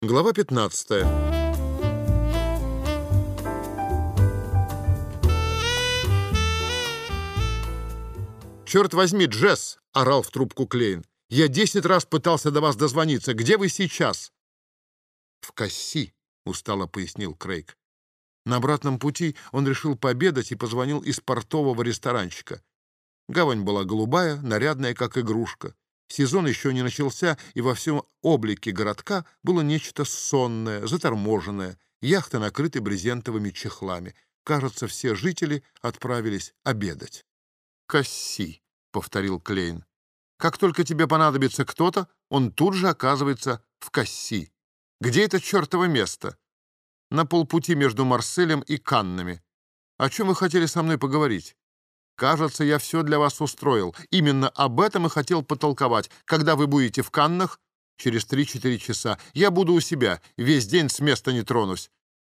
Глава 15. «Черт возьми, Джесс!» — орал в трубку Клейн. «Я десять раз пытался до вас дозвониться. Где вы сейчас?» «В Касси», — устало пояснил Крейг. На обратном пути он решил пообедать и позвонил из портового ресторанчика. Гавань была голубая, нарядная, как игрушка. Сезон еще не начался, и во всем облике городка было нечто сонное, заторможенное, яхты накрыты брезентовыми чехлами. Кажется, все жители отправились обедать. «Касси», — повторил Клейн. «Как только тебе понадобится кто-то, он тут же оказывается в Касси. Где это чертово место?» «На полпути между Марселем и Каннами. О чем вы хотели со мной поговорить?» Кажется, я все для вас устроил. Именно об этом и хотел потолковать. Когда вы будете в Каннах? Через три-четыре часа. Я буду у себя. Весь день с места не тронусь.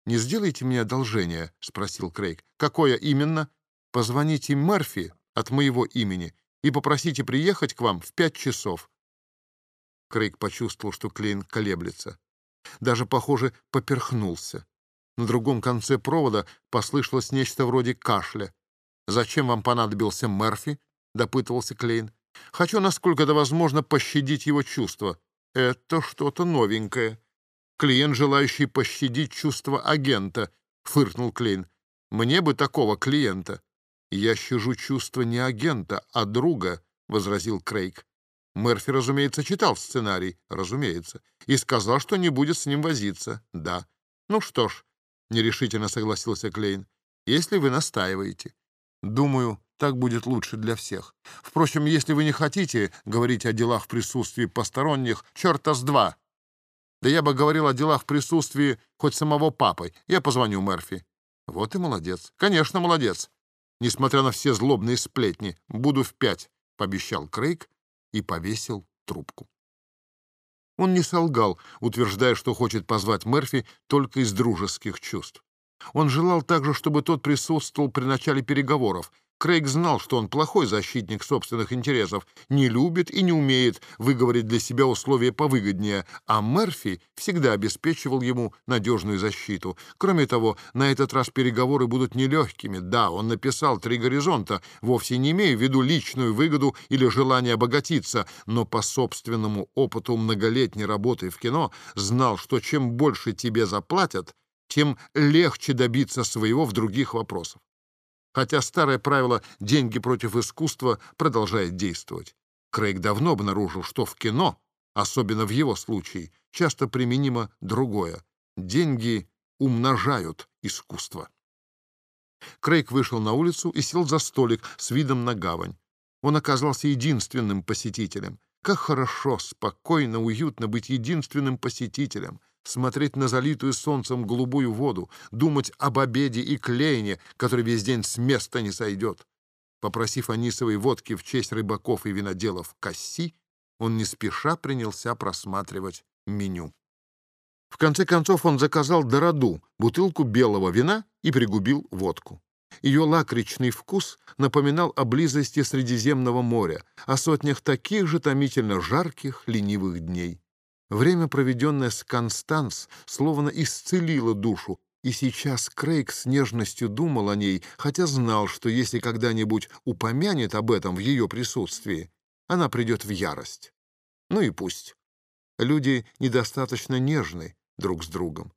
«Не сделайте мне одолжение?» — спросил Крейг. «Какое именно?» «Позвоните Мерфи от моего имени и попросите приехать к вам в пять часов». Крейг почувствовал, что Клейн колеблется. Даже, похоже, поперхнулся. На другом конце провода послышалось нечто вроде кашля. «Зачем вам понадобился Мерфи?» — допытывался Клейн. «Хочу, насколько это возможно, пощадить его чувства. Это что-то новенькое. Клиент, желающий пощадить чувства агента», — фыркнул Клейн. «Мне бы такого клиента». «Я щажу чувства не агента, а друга», — возразил Крейг. Мерфи, разумеется, читал сценарий, разумеется, и сказал, что не будет с ним возиться. Да. Ну что ж, — нерешительно согласился Клейн, — если вы настаиваете. Думаю, так будет лучше для всех. Впрочем, если вы не хотите говорить о делах в присутствии посторонних, черта с два. Да я бы говорил о делах в присутствии хоть самого папы. Я позвоню Мерфи. Вот и молодец. Конечно, молодец. Несмотря на все злобные сплетни, буду в пять, — пообещал Крейг и повесил трубку. Он не солгал, утверждая, что хочет позвать Мерфи только из дружеских чувств. Он желал также, чтобы тот присутствовал при начале переговоров. Крейг знал, что он плохой защитник собственных интересов, не любит и не умеет выговорить для себя условия повыгоднее, а Мерфи всегда обеспечивал ему надежную защиту. Кроме того, на этот раз переговоры будут нелегкими. Да, он написал «Три горизонта», вовсе не имея в виду личную выгоду или желание обогатиться, но по собственному опыту многолетней работы в кино знал, что чем больше тебе заплатят, тем легче добиться своего в других вопросах. Хотя старое правило «деньги против искусства» продолжает действовать. Крейг давно обнаружил, что в кино, особенно в его случае, часто применимо другое. Деньги умножают искусство. Крейг вышел на улицу и сел за столик с видом на гавань. Он оказался единственным посетителем. Как хорошо, спокойно, уютно быть единственным посетителем — смотреть на залитую солнцем голубую воду, думать об обеде и клейне, который весь день с места не сойдет. Попросив анисовой водки в честь рыбаков и виноделов Касси, он не спеша принялся просматривать меню. В конце концов он заказал дороду, бутылку белого вина и пригубил водку. Ее лакричный вкус напоминал о близости Средиземного моря, о сотнях таких же томительно жарких, ленивых дней. Время, проведенное с Констанс, словно исцелило душу, и сейчас Крейг с нежностью думал о ней, хотя знал, что если когда-нибудь упомянет об этом в ее присутствии, она придет в ярость. Ну и пусть. Люди недостаточно нежны друг с другом.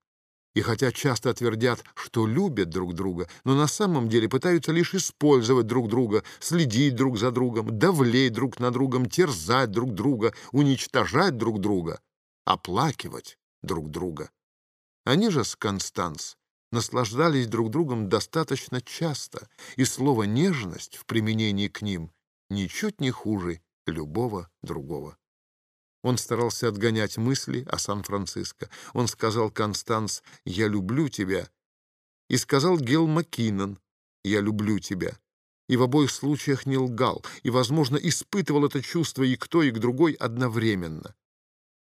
И хотя часто твердят, что любят друг друга, но на самом деле пытаются лишь использовать друг друга, следить друг за другом, давлеть друг на другом, терзать друг друга, уничтожать друг друга, оплакивать друг друга. Они же с Констанс наслаждались друг другом достаточно часто, и слово «нежность» в применении к ним ничуть не хуже любого другого. Он старался отгонять мысли о Сан-Франциско. Он сказал Констанс «Я люблю тебя» и сказал Гел Маккинон «Я люблю тебя». И в обоих случаях не лгал, и, возможно, испытывал это чувство и к той, и к другой одновременно.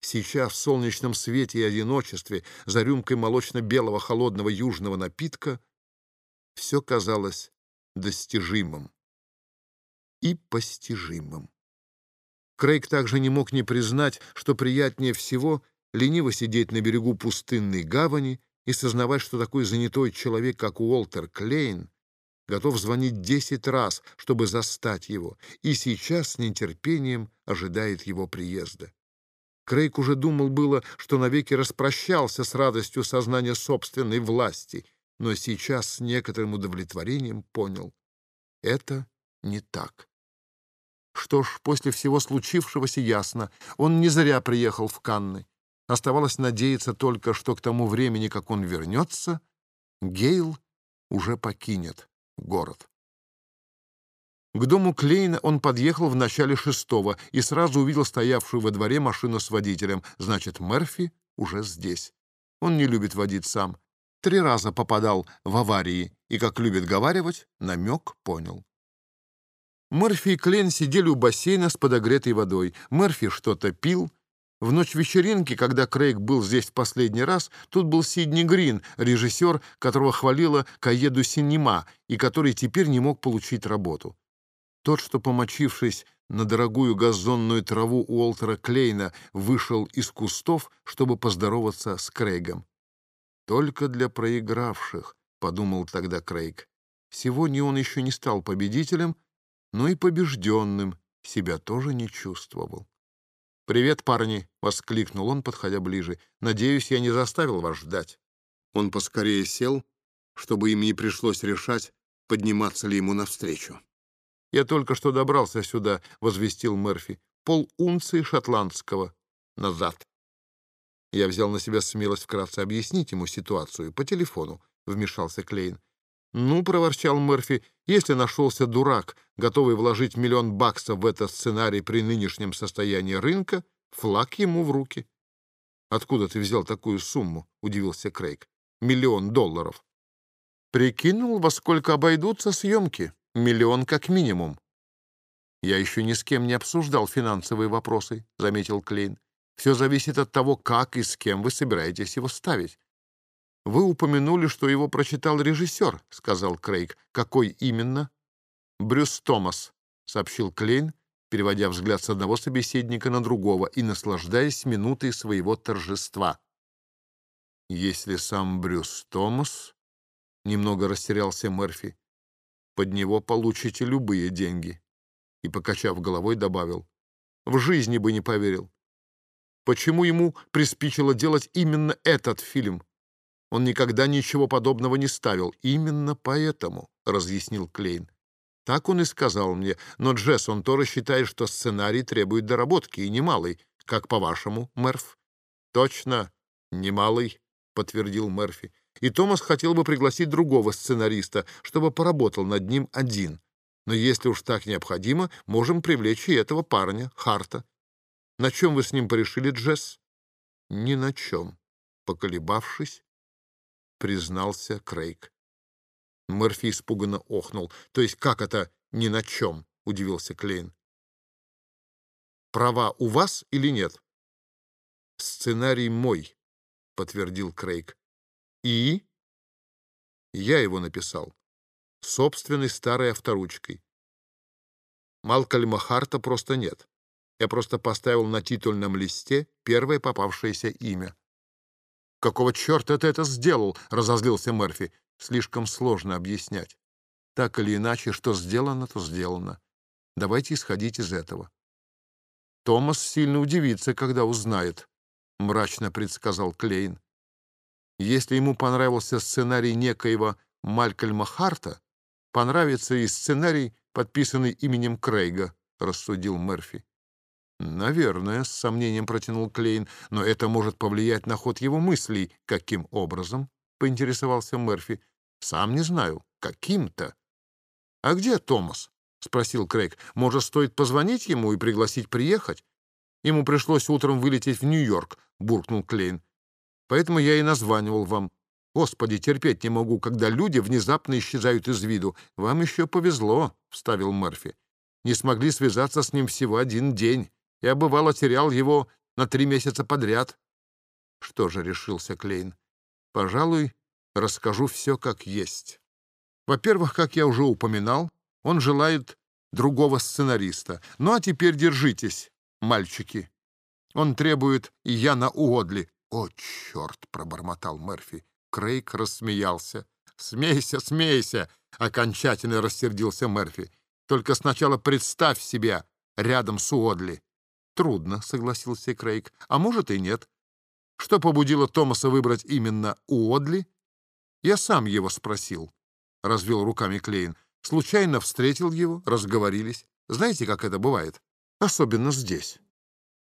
Сейчас в солнечном свете и одиночестве, за рюмкой молочно-белого холодного южного напитка, все казалось достижимым и постижимым. Крейг также не мог не признать, что приятнее всего лениво сидеть на берегу пустынной гавани и сознавать, что такой занятой человек, как Уолтер Клейн, готов звонить десять раз, чтобы застать его, и сейчас с нетерпением ожидает его приезда. Крейг уже думал было, что навеки распрощался с радостью сознания собственной власти, но сейчас с некоторым удовлетворением понял — это не так. Что ж, после всего случившегося ясно, он не зря приехал в Канны. Оставалось надеяться только, что к тому времени, как он вернется, Гейл уже покинет город. К дому Клейна он подъехал в начале шестого и сразу увидел стоявшую во дворе машину с водителем. Значит, Мерфи уже здесь. Он не любит водить сам. Три раза попадал в аварии и, как любит говаривать, намек понял. Мерфи и Клейн сидели у бассейна с подогретой водой. Мерфи что-то пил, в ночь вечеринки, когда Крейг был здесь в последний раз, тут был Сидни Грин, режиссер, которого хвалила Каеду Синема и который теперь не мог получить работу. Тот, что, помочившись на дорогую газонную траву Уолтера Клейна, вышел из кустов, чтобы поздороваться с Крейгом. «Только для проигравших», — подумал тогда Крейг. Сегодня он еще не стал победителем, но и побежденным себя тоже не чувствовал. «Привет, парни!» — воскликнул он, подходя ближе. «Надеюсь, я не заставил вас ждать». Он поскорее сел, чтобы им не пришлось решать, подниматься ли ему навстречу. «Я только что добрался сюда», — возвестил Мерфи. «Пол унции шотландского. Назад». Я взял на себя смелость вкратце объяснить ему ситуацию. По телефону вмешался Клейн. «Ну», — проворчал Мерфи, — «если нашелся дурак, готовый вложить миллион баксов в этот сценарий при нынешнем состоянии рынка, флаг ему в руки». «Откуда ты взял такую сумму?» — удивился Крейг. «Миллион долларов». «Прикинул, во сколько обойдутся съемки. Миллион как минимум». «Я еще ни с кем не обсуждал финансовые вопросы», — заметил Клейн. «Все зависит от того, как и с кем вы собираетесь его ставить. «Вы упомянули, что его прочитал режиссер», — сказал Крейг. «Какой именно?» «Брюс Томас», — сообщил Клейн, переводя взгляд с одного собеседника на другого и наслаждаясь минутой своего торжества. «Если сам Брюс Томас...» — немного растерялся Мерфи. «Под него получите любые деньги». И, покачав головой, добавил. «В жизни бы не поверил. Почему ему приспичило делать именно этот фильм?» Он никогда ничего подобного не ставил. Именно поэтому, — разъяснил Клейн. Так он и сказал мне. Но Джесс, он тоже считает, что сценарий требует доработки, и немалый. Как по-вашему, Мерф? Точно, немалый, — подтвердил Мерфи. И Томас хотел бы пригласить другого сценариста, чтобы поработал над ним один. Но если уж так необходимо, можем привлечь и этого парня, Харта. На чем вы с ним порешили, Джесс? Ни на чем. Поколебавшись, признался Крейг. Мерфи испуганно охнул. «То есть как это ни на чем?» — удивился Клейн. «Права у вас или нет?» «Сценарий мой», — подтвердил Крейг. «И?» «Я его написал. Собственной старой авторучкой. Малкольма Харта просто нет. Я просто поставил на титульном листе первое попавшееся имя. «Какого черта ты это сделал?» — разозлился Мерфи. «Слишком сложно объяснять. Так или иначе, что сделано, то сделано. Давайте исходить из этого». «Томас сильно удивится, когда узнает», — мрачно предсказал Клейн. «Если ему понравился сценарий некоего Малькольма Харта, понравится и сценарий, подписанный именем Крейга», — рассудил Мерфи. «Наверное», — с сомнением протянул Клейн, «но это может повлиять на ход его мыслей. Каким образом?» — поинтересовался Мерфи. «Сам не знаю. Каким-то». «А где Томас?» — спросил Крейг. «Может, стоит позвонить ему и пригласить приехать?» «Ему пришлось утром вылететь в Нью-Йорк», — буркнул Клейн. «Поэтому я и названивал вам. Господи, терпеть не могу, когда люди внезапно исчезают из виду. Вам еще повезло», — вставил Мерфи. «Не смогли связаться с ним всего один день». Я, бывало, терял его на три месяца подряд. Что же, решился Клейн, пожалуй, расскажу все как есть. Во-первых, как я уже упоминал, он желает другого сценариста. Ну а теперь держитесь, мальчики. Он требует Яна Уодли. «О, черт!» — пробормотал Мерфи. Крейг рассмеялся. «Смейся, смейся!» — окончательно рассердился Мерфи. «Только сначала представь себя рядом с Уодли». «Трудно», — согласился Крейг. «А может и нет. Что побудило Томаса выбрать именно Уодли?» «Я сам его спросил», — развел руками Клейн. «Случайно встретил его, разговорились. Знаете, как это бывает? Особенно здесь».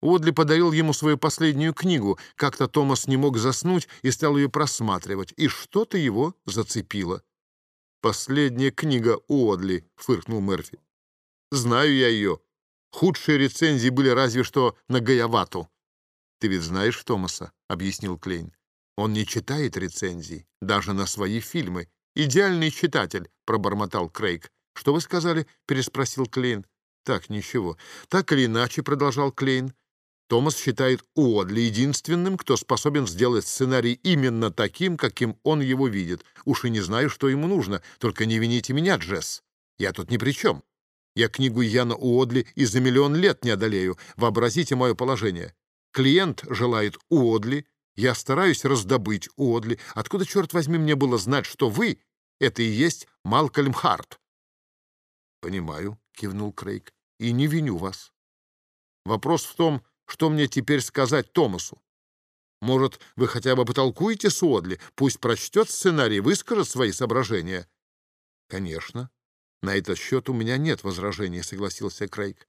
Уодли подарил ему свою последнюю книгу. Как-то Томас не мог заснуть и стал ее просматривать, и что-то его зацепило. «Последняя книга Уодли», — фыркнул Мерфи. «Знаю я ее. Худшие рецензии были разве что на Гаявату». «Ты ведь знаешь Томаса», — объяснил Клейн. «Он не читает рецензий, даже на свои фильмы. Идеальный читатель», — пробормотал Крейг. «Что вы сказали?» — переспросил Клейн. «Так, ничего. Так или иначе», — продолжал Клейн, Томас считает Уодли единственным, кто способен сделать сценарий именно таким, каким он его видит. Уж и не знаю, что ему нужно. Только не вините меня, Джесс. Я тут ни при чем. Я книгу Яна Уодли и за миллион лет не одолею. Вообразите мое положение. Клиент желает Уодли. Я стараюсь раздобыть Уодли. Откуда, черт возьми, мне было знать, что вы — это и есть Малкольм Харт? — Понимаю, — кивнул Крейг, — и не виню вас. Вопрос в том, что мне теперь сказать Томасу? Может, вы хотя бы потолкуете с Одли? Пусть прочтет сценарий, выскажет свои соображения. Конечно. На этот счет у меня нет возражений, согласился Крейг.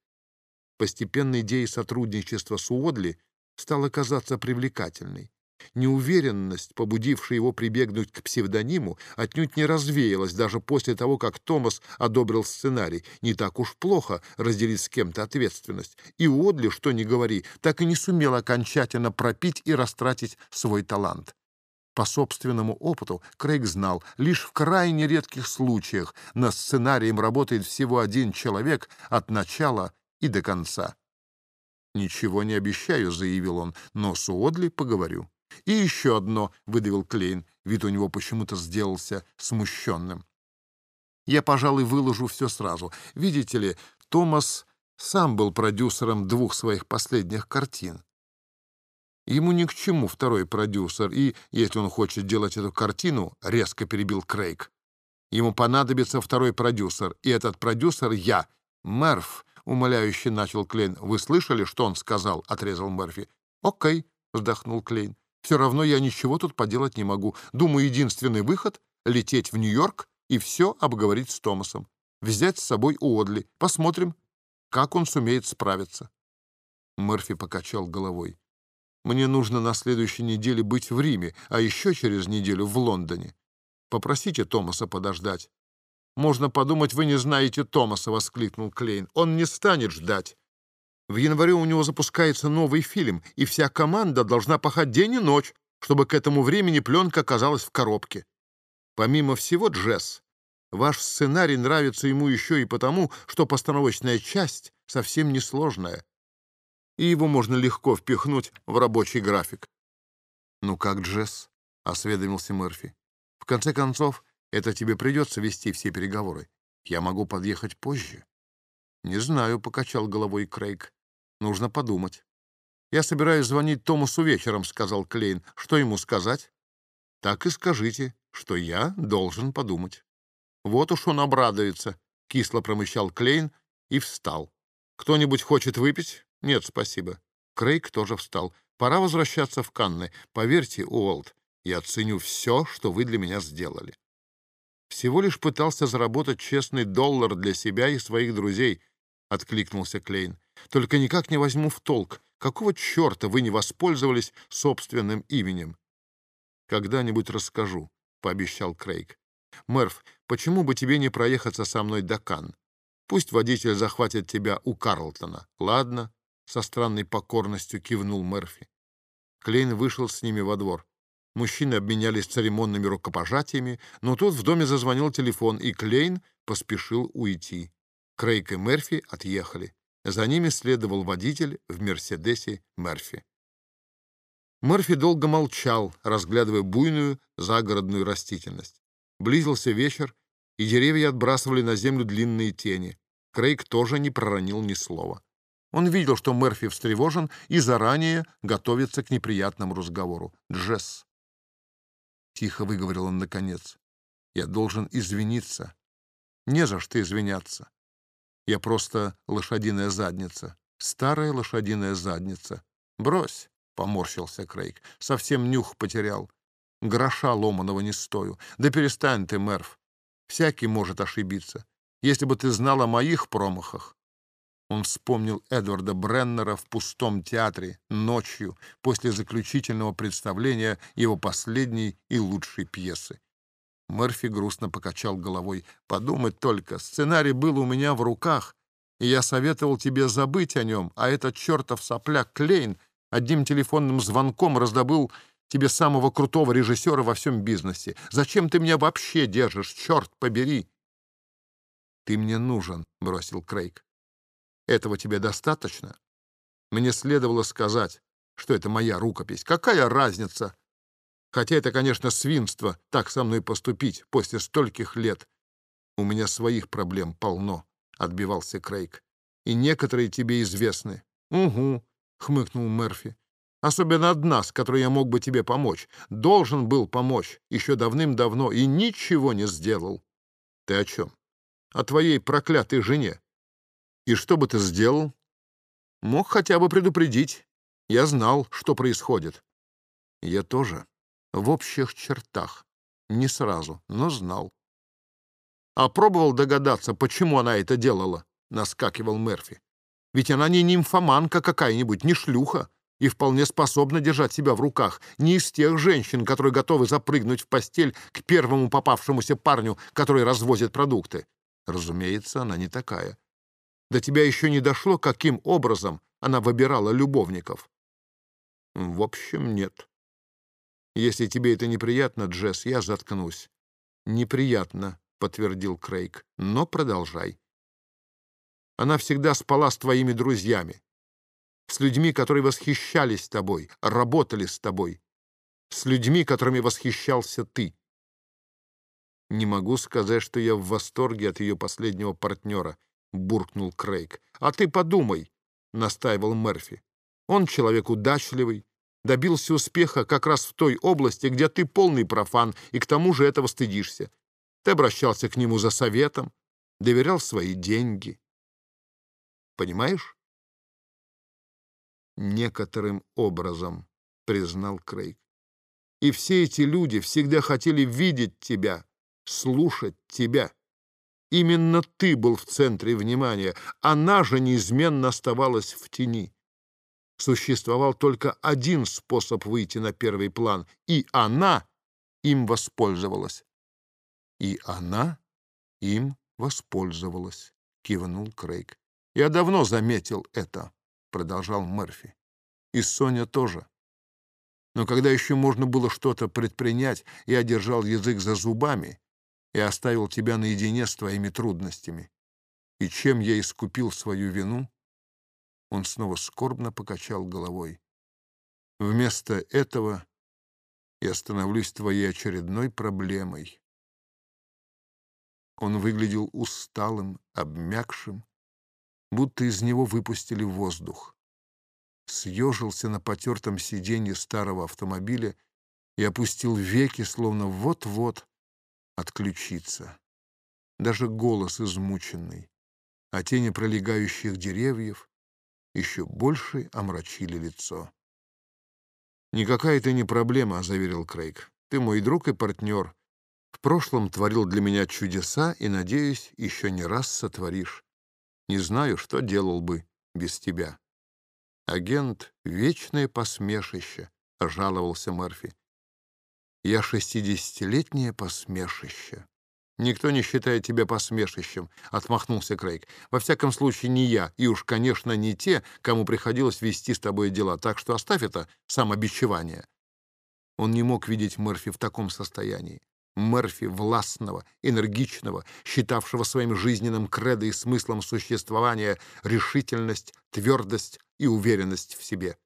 Постепенно идея сотрудничества с Уодли стала казаться привлекательной. Неуверенность, побудившая его прибегнуть к псевдониму, отнюдь не развеялась даже после того, как Томас одобрил сценарий. Не так уж плохо разделить с кем-то ответственность. И Уодли, что ни говори, так и не сумел окончательно пропить и растратить свой талант. По собственному опыту Крейг знал, лишь в крайне редких случаях над сценарием работает всего один человек от начала и до конца. «Ничего не обещаю», — заявил он, — «но с Уодли поговорю». «И еще одно», — выдавил Клейн. Вид у него почему-то сделался смущенным. «Я, пожалуй, выложу все сразу. Видите ли, Томас сам был продюсером двух своих последних картин. Ему ни к чему второй продюсер, и, если он хочет делать эту картину, — резко перебил Крейг, — ему понадобится второй продюсер, и этот продюсер — я. Мерф, — умоляюще начал Клейн. «Вы слышали, что он сказал?» — отрезал Мерфи. «Окей», — вздохнул Клейн. Все равно я ничего тут поделать не могу. Думаю, единственный выход — лететь в Нью-Йорк и все обговорить с Томасом. Взять с собой Уодли. Посмотрим, как он сумеет справиться. Мерфи покачал головой. «Мне нужно на следующей неделе быть в Риме, а еще через неделю в Лондоне. Попросите Томаса подождать». «Можно подумать, вы не знаете Томаса», — воскликнул Клейн. «Он не станет ждать. В январе у него запускается новый фильм, и вся команда должна пахать день и ночь, чтобы к этому времени пленка оказалась в коробке. Помимо всего, Джесс, ваш сценарий нравится ему еще и потому, что постановочная часть совсем несложная, и его можно легко впихнуть в рабочий график. «Ну как, Джесс?» — осведомился Мерфи. «В конце концов, это тебе придется вести все переговоры. Я могу подъехать позже». «Не знаю», — покачал головой Крейг. Нужно подумать. «Я собираюсь звонить Томасу вечером», — сказал Клейн. «Что ему сказать?» «Так и скажите, что я должен подумать». «Вот уж он обрадуется», — кисло промычал Клейн и встал. «Кто-нибудь хочет выпить?» «Нет, спасибо». Крейг тоже встал. «Пора возвращаться в Канны. Поверьте, Уолт, я ценю все, что вы для меня сделали». «Всего лишь пытался заработать честный доллар для себя и своих друзей», — откликнулся Клейн. Только никак не возьму в толк, какого черта вы не воспользовались собственным именем? Когда-нибудь расскажу, — пообещал Крейг. Мерф, почему бы тебе не проехаться со мной до Кан? Пусть водитель захватит тебя у Карлтона. Ладно, — со странной покорностью кивнул Мерфи. Клейн вышел с ними во двор. Мужчины обменялись церемонными рукопожатиями, но тут в доме зазвонил телефон, и Клейн поспешил уйти. Крейг и Мерфи отъехали. За ними следовал водитель в «Мерседесе» Мерфи. Мерфи долго молчал, разглядывая буйную загородную растительность. Близился вечер, и деревья отбрасывали на землю длинные тени. Крейг тоже не проронил ни слова. Он видел, что Мерфи встревожен и заранее готовится к неприятному разговору. «Джесс», — тихо выговорил он наконец, — «я должен извиниться. Не за что извиняться. Я просто лошадиная задница, старая лошадиная задница. Брось, — поморщился Крейг, — совсем нюх потерял. Гроша ломаного не стою. Да перестань ты, Мерф. Всякий может ошибиться. Если бы ты знал о моих промахах, он вспомнил Эдварда Бреннера в пустом театре ночью после заключительного представления его последней и лучшей пьесы. Мерфи грустно покачал головой. «Подумать только, сценарий был у меня в руках, и я советовал тебе забыть о нем, а этот чертов сопляк Клейн одним телефонным звонком раздобыл тебе самого крутого режиссера во всем бизнесе. Зачем ты меня вообще держишь, черт побери?» «Ты мне нужен», — бросил Крейг. Этого тебе достаточно? Мне следовало сказать, что это моя рукопись. Какая разница? Хотя это, конечно, свинство так со мной поступить после стольких лет. У меня своих проблем полно, — отбивался Крейг. И некоторые тебе известны. Угу, — хмыкнул Мерфи. Особенно одна, с которой я мог бы тебе помочь. Должен был помочь еще давным-давно и ничего не сделал. Ты о чем? О твоей проклятой жене. И что бы ты сделал? Мог хотя бы предупредить. Я знал, что происходит. Я тоже. В общих чертах. Не сразу, но знал. А пробовал догадаться, почему она это делала? Наскакивал Мерфи. Ведь она не нимфоманка какая-нибудь, не шлюха, и вполне способна держать себя в руках. Не из тех женщин, которые готовы запрыгнуть в постель к первому попавшемуся парню, который развозит продукты. Разумеется, она не такая. До тебя еще не дошло, каким образом она выбирала любовников? В общем, нет. Если тебе это неприятно, Джесс, я заткнусь. Неприятно, подтвердил Крейг, но продолжай. Она всегда спала с твоими друзьями, с людьми, которые восхищались тобой, работали с тобой, с людьми, которыми восхищался ты. Не могу сказать, что я в восторге от ее последнего партнера —— буркнул Крейг. «А ты подумай», — настаивал Мерфи. «Он человек удачливый, добился успеха как раз в той области, где ты полный профан, и к тому же этого стыдишься. Ты обращался к нему за советом, доверял свои деньги. Понимаешь?» «Некоторым образом», — признал Крейг. «И все эти люди всегда хотели видеть тебя, слушать тебя». Именно ты был в центре внимания, она же неизменно оставалась в тени. Существовал только один способ выйти на первый план, и она им воспользовалась. И она им воспользовалась, кивнул Крейг. Я давно заметил это, продолжал Мерфи. И Соня тоже. Но когда еще можно было что-то предпринять, я держал язык за зубами и оставил тебя наедине с твоими трудностями. И чем я искупил свою вину?» Он снова скорбно покачал головой. «Вместо этого я становлюсь твоей очередной проблемой». Он выглядел усталым, обмякшим, будто из него выпустили воздух. Съежился на потертом сиденье старого автомобиля и опустил веки, словно вот-вот отключиться. Даже голос измученный, а тени пролегающих деревьев еще больше омрачили лицо. «Никакая это не проблема», — заверил Крейг. «Ты мой друг и партнер. В прошлом творил для меня чудеса и, надеюсь, еще не раз сотворишь. Не знаю, что делал бы без тебя». «Агент — вечное посмешище», — жаловался Мерфи. Я шестидесятилетнее посмешище. Никто не считает тебя посмешищем, — отмахнулся Крейг. Во всяком случае, не я, и уж, конечно, не те, кому приходилось вести с тобой дела, так что оставь это самобичевание. Он не мог видеть Мерфи в таком состоянии. Мерфи властного, энергичного, считавшего своим жизненным кредо и смыслом существования решительность, твердость и уверенность в себе.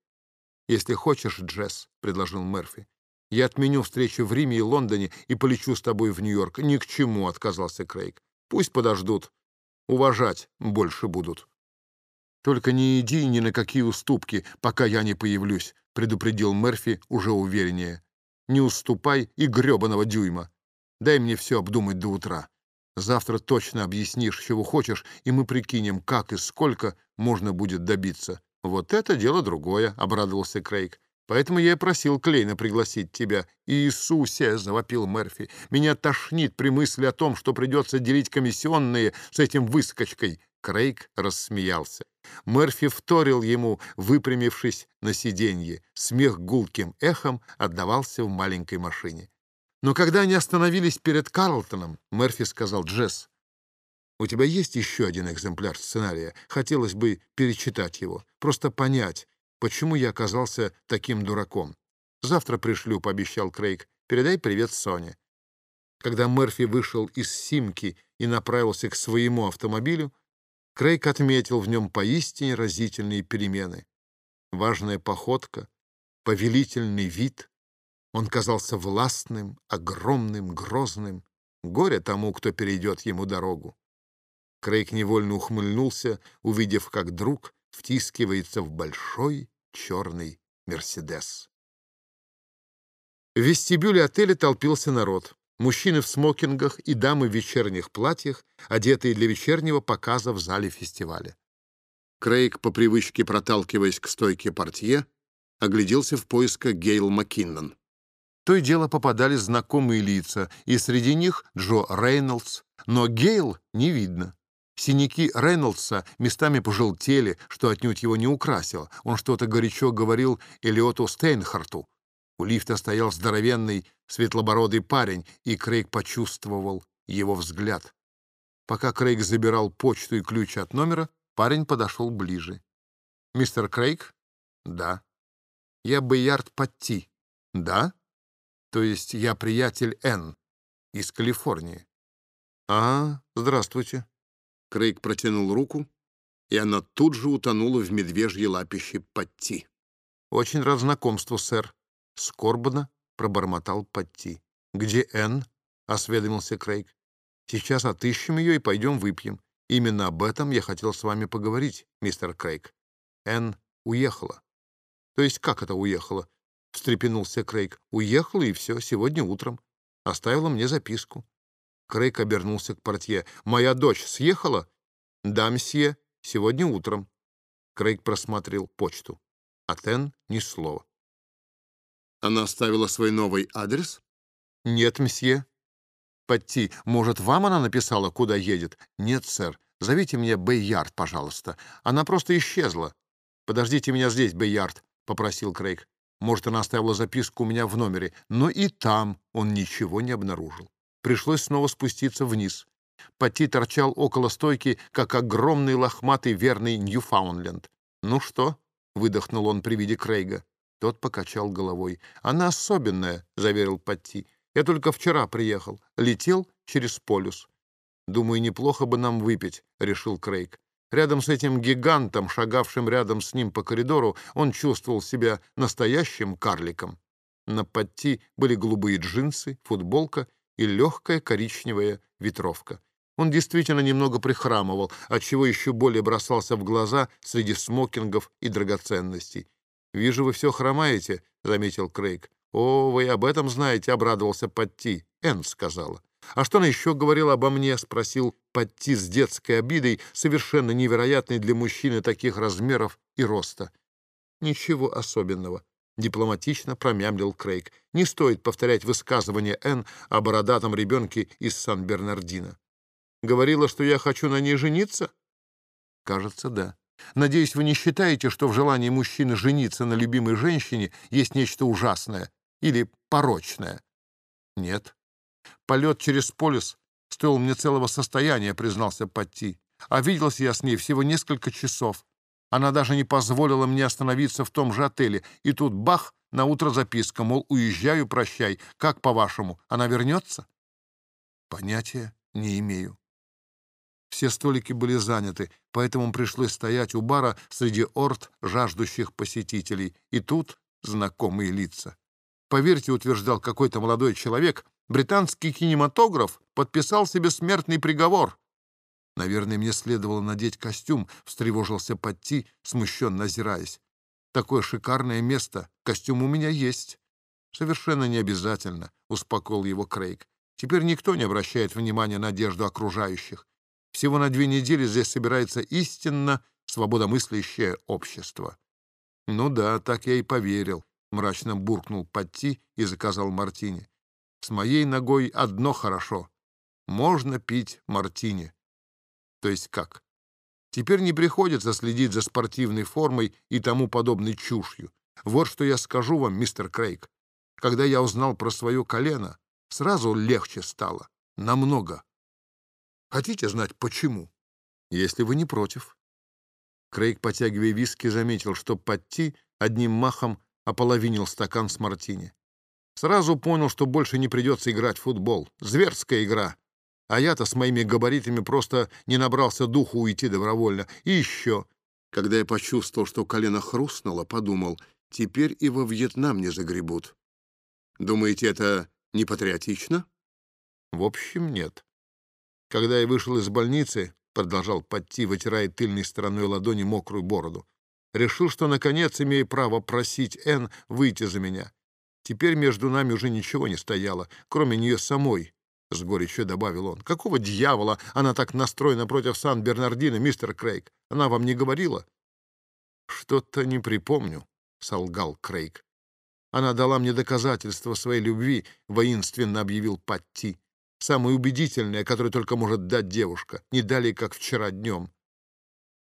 «Если хочешь, Джесс», — предложил Мерфи, я отменю встречу в Риме и Лондоне и полечу с тобой в Нью-Йорк. Ни к чему, — отказался Крейг. Пусть подождут. Уважать больше будут. «Только не иди ни на какие уступки, пока я не появлюсь», — предупредил Мерфи уже увереннее. «Не уступай и гребаного дюйма. Дай мне все обдумать до утра. Завтра точно объяснишь, чего хочешь, и мы прикинем, как и сколько можно будет добиться». «Вот это дело другое», — обрадовался Крейг. Поэтому я и просил Клейна пригласить тебя. Иисусе, — завопил Мерфи, — меня тошнит при мысли о том, что придется делить комиссионные с этим выскочкой. Крейг рассмеялся. Мерфи вторил ему, выпрямившись на сиденье. Смех гулким эхом отдавался в маленькой машине. Но когда они остановились перед Карлтоном, Мерфи сказал Джесс, «У тебя есть еще один экземпляр сценария? Хотелось бы перечитать его, просто понять, почему я оказался таким дураком. Завтра пришлю», — пообещал Крейг. «Передай привет Соне». Когда Мерфи вышел из Симки и направился к своему автомобилю, Крейг отметил в нем поистине разительные перемены. Важная походка, повелительный вид. Он казался властным, огромным, грозным. Горе тому, кто перейдет ему дорогу. Крейг невольно ухмыльнулся, увидев, как друг втискивается в большой черный «Мерседес». В вестибюле отеля толпился народ. Мужчины в смокингах и дамы в вечерних платьях, одетые для вечернего показа в зале фестиваля. Крейг, по привычке проталкиваясь к стойке портье, огляделся в поисках Гейл Маккиннон. То и дело попадались знакомые лица, и среди них Джо Рейнольдс, но Гейл не видно. Синяки Рейнольдса местами пожелтели, что отнюдь его не украсило. Он что-то горячо говорил Элиоту Стейнхарту. У лифта стоял здоровенный светлобородый парень, и Крейг почувствовал его взгляд. Пока Крейг забирал почту и ключ от номера, парень подошел ближе. «Мистер Крейг?» «Да». «Я Боярд Патти?» «Да». «То есть я приятель Н. из Калифорнии?» «А, здравствуйте». Крейг протянул руку, и она тут же утонула в медвежьей лапище Патти. «Очень рад знакомству, сэр», — скорбно пробормотал Патти. «Где Энн?» — осведомился Крейг. «Сейчас отыщем ее и пойдем выпьем. Именно об этом я хотел с вами поговорить, мистер Крейг. Энн уехала». «То есть как это уехала?» — встрепенулся Крейг. «Уехала, и все, сегодня утром. Оставила мне записку. Крейг обернулся к портье. «Моя дочь съехала?» «Да, мсье, сегодня утром». Крейг просмотрел почту. Энн ни слова. «Она оставила свой новый адрес?» «Нет, мсье». «Патти, может, вам она написала, куда едет?» «Нет, сэр. Зовите меня Бэйярд, пожалуйста. Она просто исчезла». «Подождите меня здесь, Бэйярд», — попросил Крейг. «Может, она оставила записку у меня в номере». Но и там он ничего не обнаружил. Пришлось снова спуститься вниз. Пати торчал около стойки, как огромный лохматый верный Ньюфаундленд. «Ну что?» — выдохнул он при виде Крейга. Тот покачал головой. «Она особенная», — заверил Патти. «Я только вчера приехал. Летел через полюс». «Думаю, неплохо бы нам выпить», — решил Крейг. Рядом с этим гигантом, шагавшим рядом с ним по коридору, он чувствовал себя настоящим карликом. На Патти были голубые джинсы, футболка и легкая коричневая ветровка. Он действительно немного прихрамывал, отчего еще более бросался в глаза среди смокингов и драгоценностей. «Вижу, вы все хромаете», — заметил Крейг. «О, вы об этом знаете», — обрадовался Патти. Энн сказала. «А что она еще говорила обо мне?» — спросил Патти с детской обидой, совершенно невероятной для мужчины таких размеров и роста. «Ничего особенного», — дипломатично промямлил Крейг. «Не стоит повторять высказывание Энн о бородатом ребенке из Сан-Бернардино. Говорила, что я хочу на ней жениться?» «Кажется, да. Надеюсь, вы не считаете, что в желании мужчины жениться на любимой женщине есть нечто ужасное или порочное?» «Нет. Полет через полюс стоил мне целого состояния», — признался Патти. «А виделся я с ней всего несколько часов. Она даже не позволила мне остановиться в том же отеле. И тут бах, на утро записка, мол, уезжаю, прощай. Как по-вашему, она вернется? Понятия не имею. Все столики были заняты, поэтому пришлось стоять у бара среди орд жаждущих посетителей. И тут знакомые лица. Поверьте, утверждал какой-то молодой человек, британский кинематограф подписал себе смертный приговор. Наверное, мне следовало надеть костюм, встревожился Патти, смущенно озираясь. Такое шикарное место. Костюм у меня есть. Совершенно не обязательно, успокоил его Крейг. Теперь никто не обращает внимания на одежду окружающих. Всего на две недели здесь собирается истинно свободомыслящее общество. Ну да, так я и поверил, мрачно буркнул Патти и заказал мартини. С моей ногой одно хорошо. Можно пить мартини. То есть как? Теперь не приходится следить за спортивной формой и тому подобной чушью. Вот что я скажу вам, мистер Крейг. Когда я узнал про свое колено, сразу легче стало. Намного. Хотите знать, почему? Если вы не против. Крейг, потягивая виски, заметил, что Патти одним махом ополовинил стакан с мартини. Сразу понял, что больше не придется играть в футбол. Зверская игра. А я-то с моими габаритами просто не набрался духу уйти добровольно. И еще, когда я почувствовал, что колено хрустнуло, подумал, теперь и во Вьетнам не загребут. Думаете, это не патриотично? В общем, нет. Когда я вышел из больницы, продолжал Патти, вытирая тыльной стороной ладони мокрую бороду, решил, что, наконец, имею право просить Энн выйти за меня. Теперь между нами уже ничего не стояло, кроме нее самой, — с горечью добавил он. «Какого дьявола она так настроена против Сан-Бернардино, мистер Крейг? Она вам не говорила?» «Что-то не припомню», — солгал Крейг. «Она дала мне доказательство своей любви», — воинственно объявил Патти. «Самое убедительное, которое только может дать девушка, не далее, как вчера днем».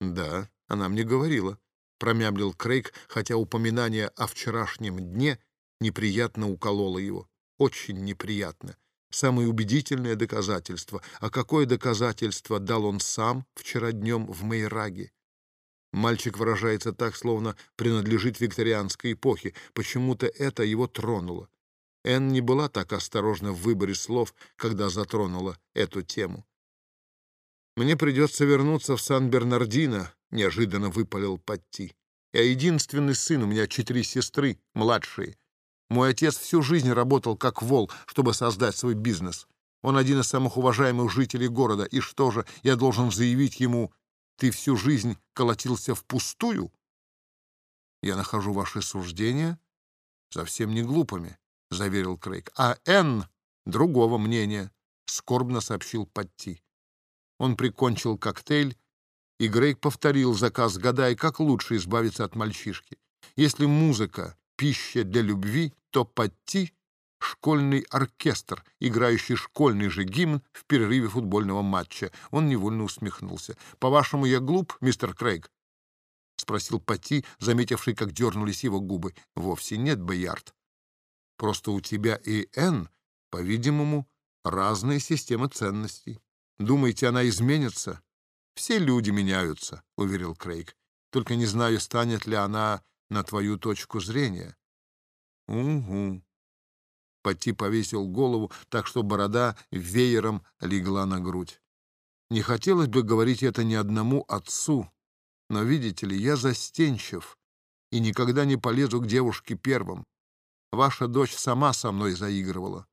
«Да, она мне говорила», — промямлил Крейг, хотя упоминание о вчерашнем дне неприятно укололо его. Очень неприятно самое убедительное доказательство. А какое доказательство дал он сам вчера днем в Мейраге? Мальчик выражается так, словно принадлежит викторианской эпохе. Почему-то это его тронуло. Энн не была так осторожна в выборе слов, когда затронула эту тему. «Мне придется вернуться в Сан-Бернардино», — неожиданно выпалил Патти. «Я единственный сын, у меня четыре сестры, младшие. Мой отец всю жизнь работал как вол, чтобы создать свой бизнес. Он один из самых уважаемых жителей города. И что же, я должен заявить ему, ты всю жизнь колотился впустую? Я нахожу ваши суждения совсем не глупыми, — заверил Крейг. А Энн другого мнения, — скорбно сообщил Патти. Он прикончил коктейль, и Грейг повторил заказ, гадая, как лучше избавиться от мальчишки. Если музыка пища для любви, то Патти — школьный оркестр, играющий школьный же гимн в перерыве футбольного матча. Он невольно усмехнулся. «По-вашему, я глуп, мистер Крейг?» — спросил Патти, заметивший, как дернулись его губы. «Вовсе нет, Боярд. Просто у тебя и Энн, по-видимому, разные системы ценностей. Думаете, она изменится?» «Все люди меняются», — уверил Крейг. «Только не знаю, станет ли она на твою точку зрения. Угу. Пати повесил голову, так что борода веером легла на грудь. Не хотелось бы говорить это ни одному отцу, но, видите ли, я застенчив и никогда не полезу к девушке первым. Ваша дочь сама со мной заигрывала.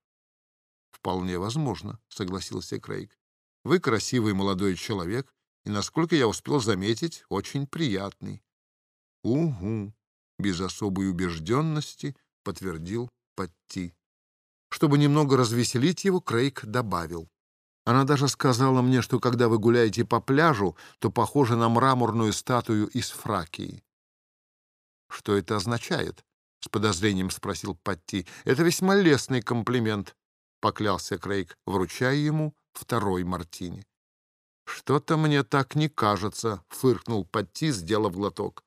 Вполне возможно, согласился Крейг. Вы красивый молодой человек и, насколько я успел заметить, очень приятный. Угу без особой убежденности подтвердил Патти. Чтобы немного развеселить его, Крейг добавил. Она даже сказала мне, что когда вы гуляете по пляжу, то похоже на мраморную статую из Фракии. «Что это означает?» — с подозрением спросил Патти. «Это весьма лестный комплимент», — поклялся Крейг, вручая ему второй мартини. «Что-то мне так не кажется», — фыркнул Патти, сделав глоток.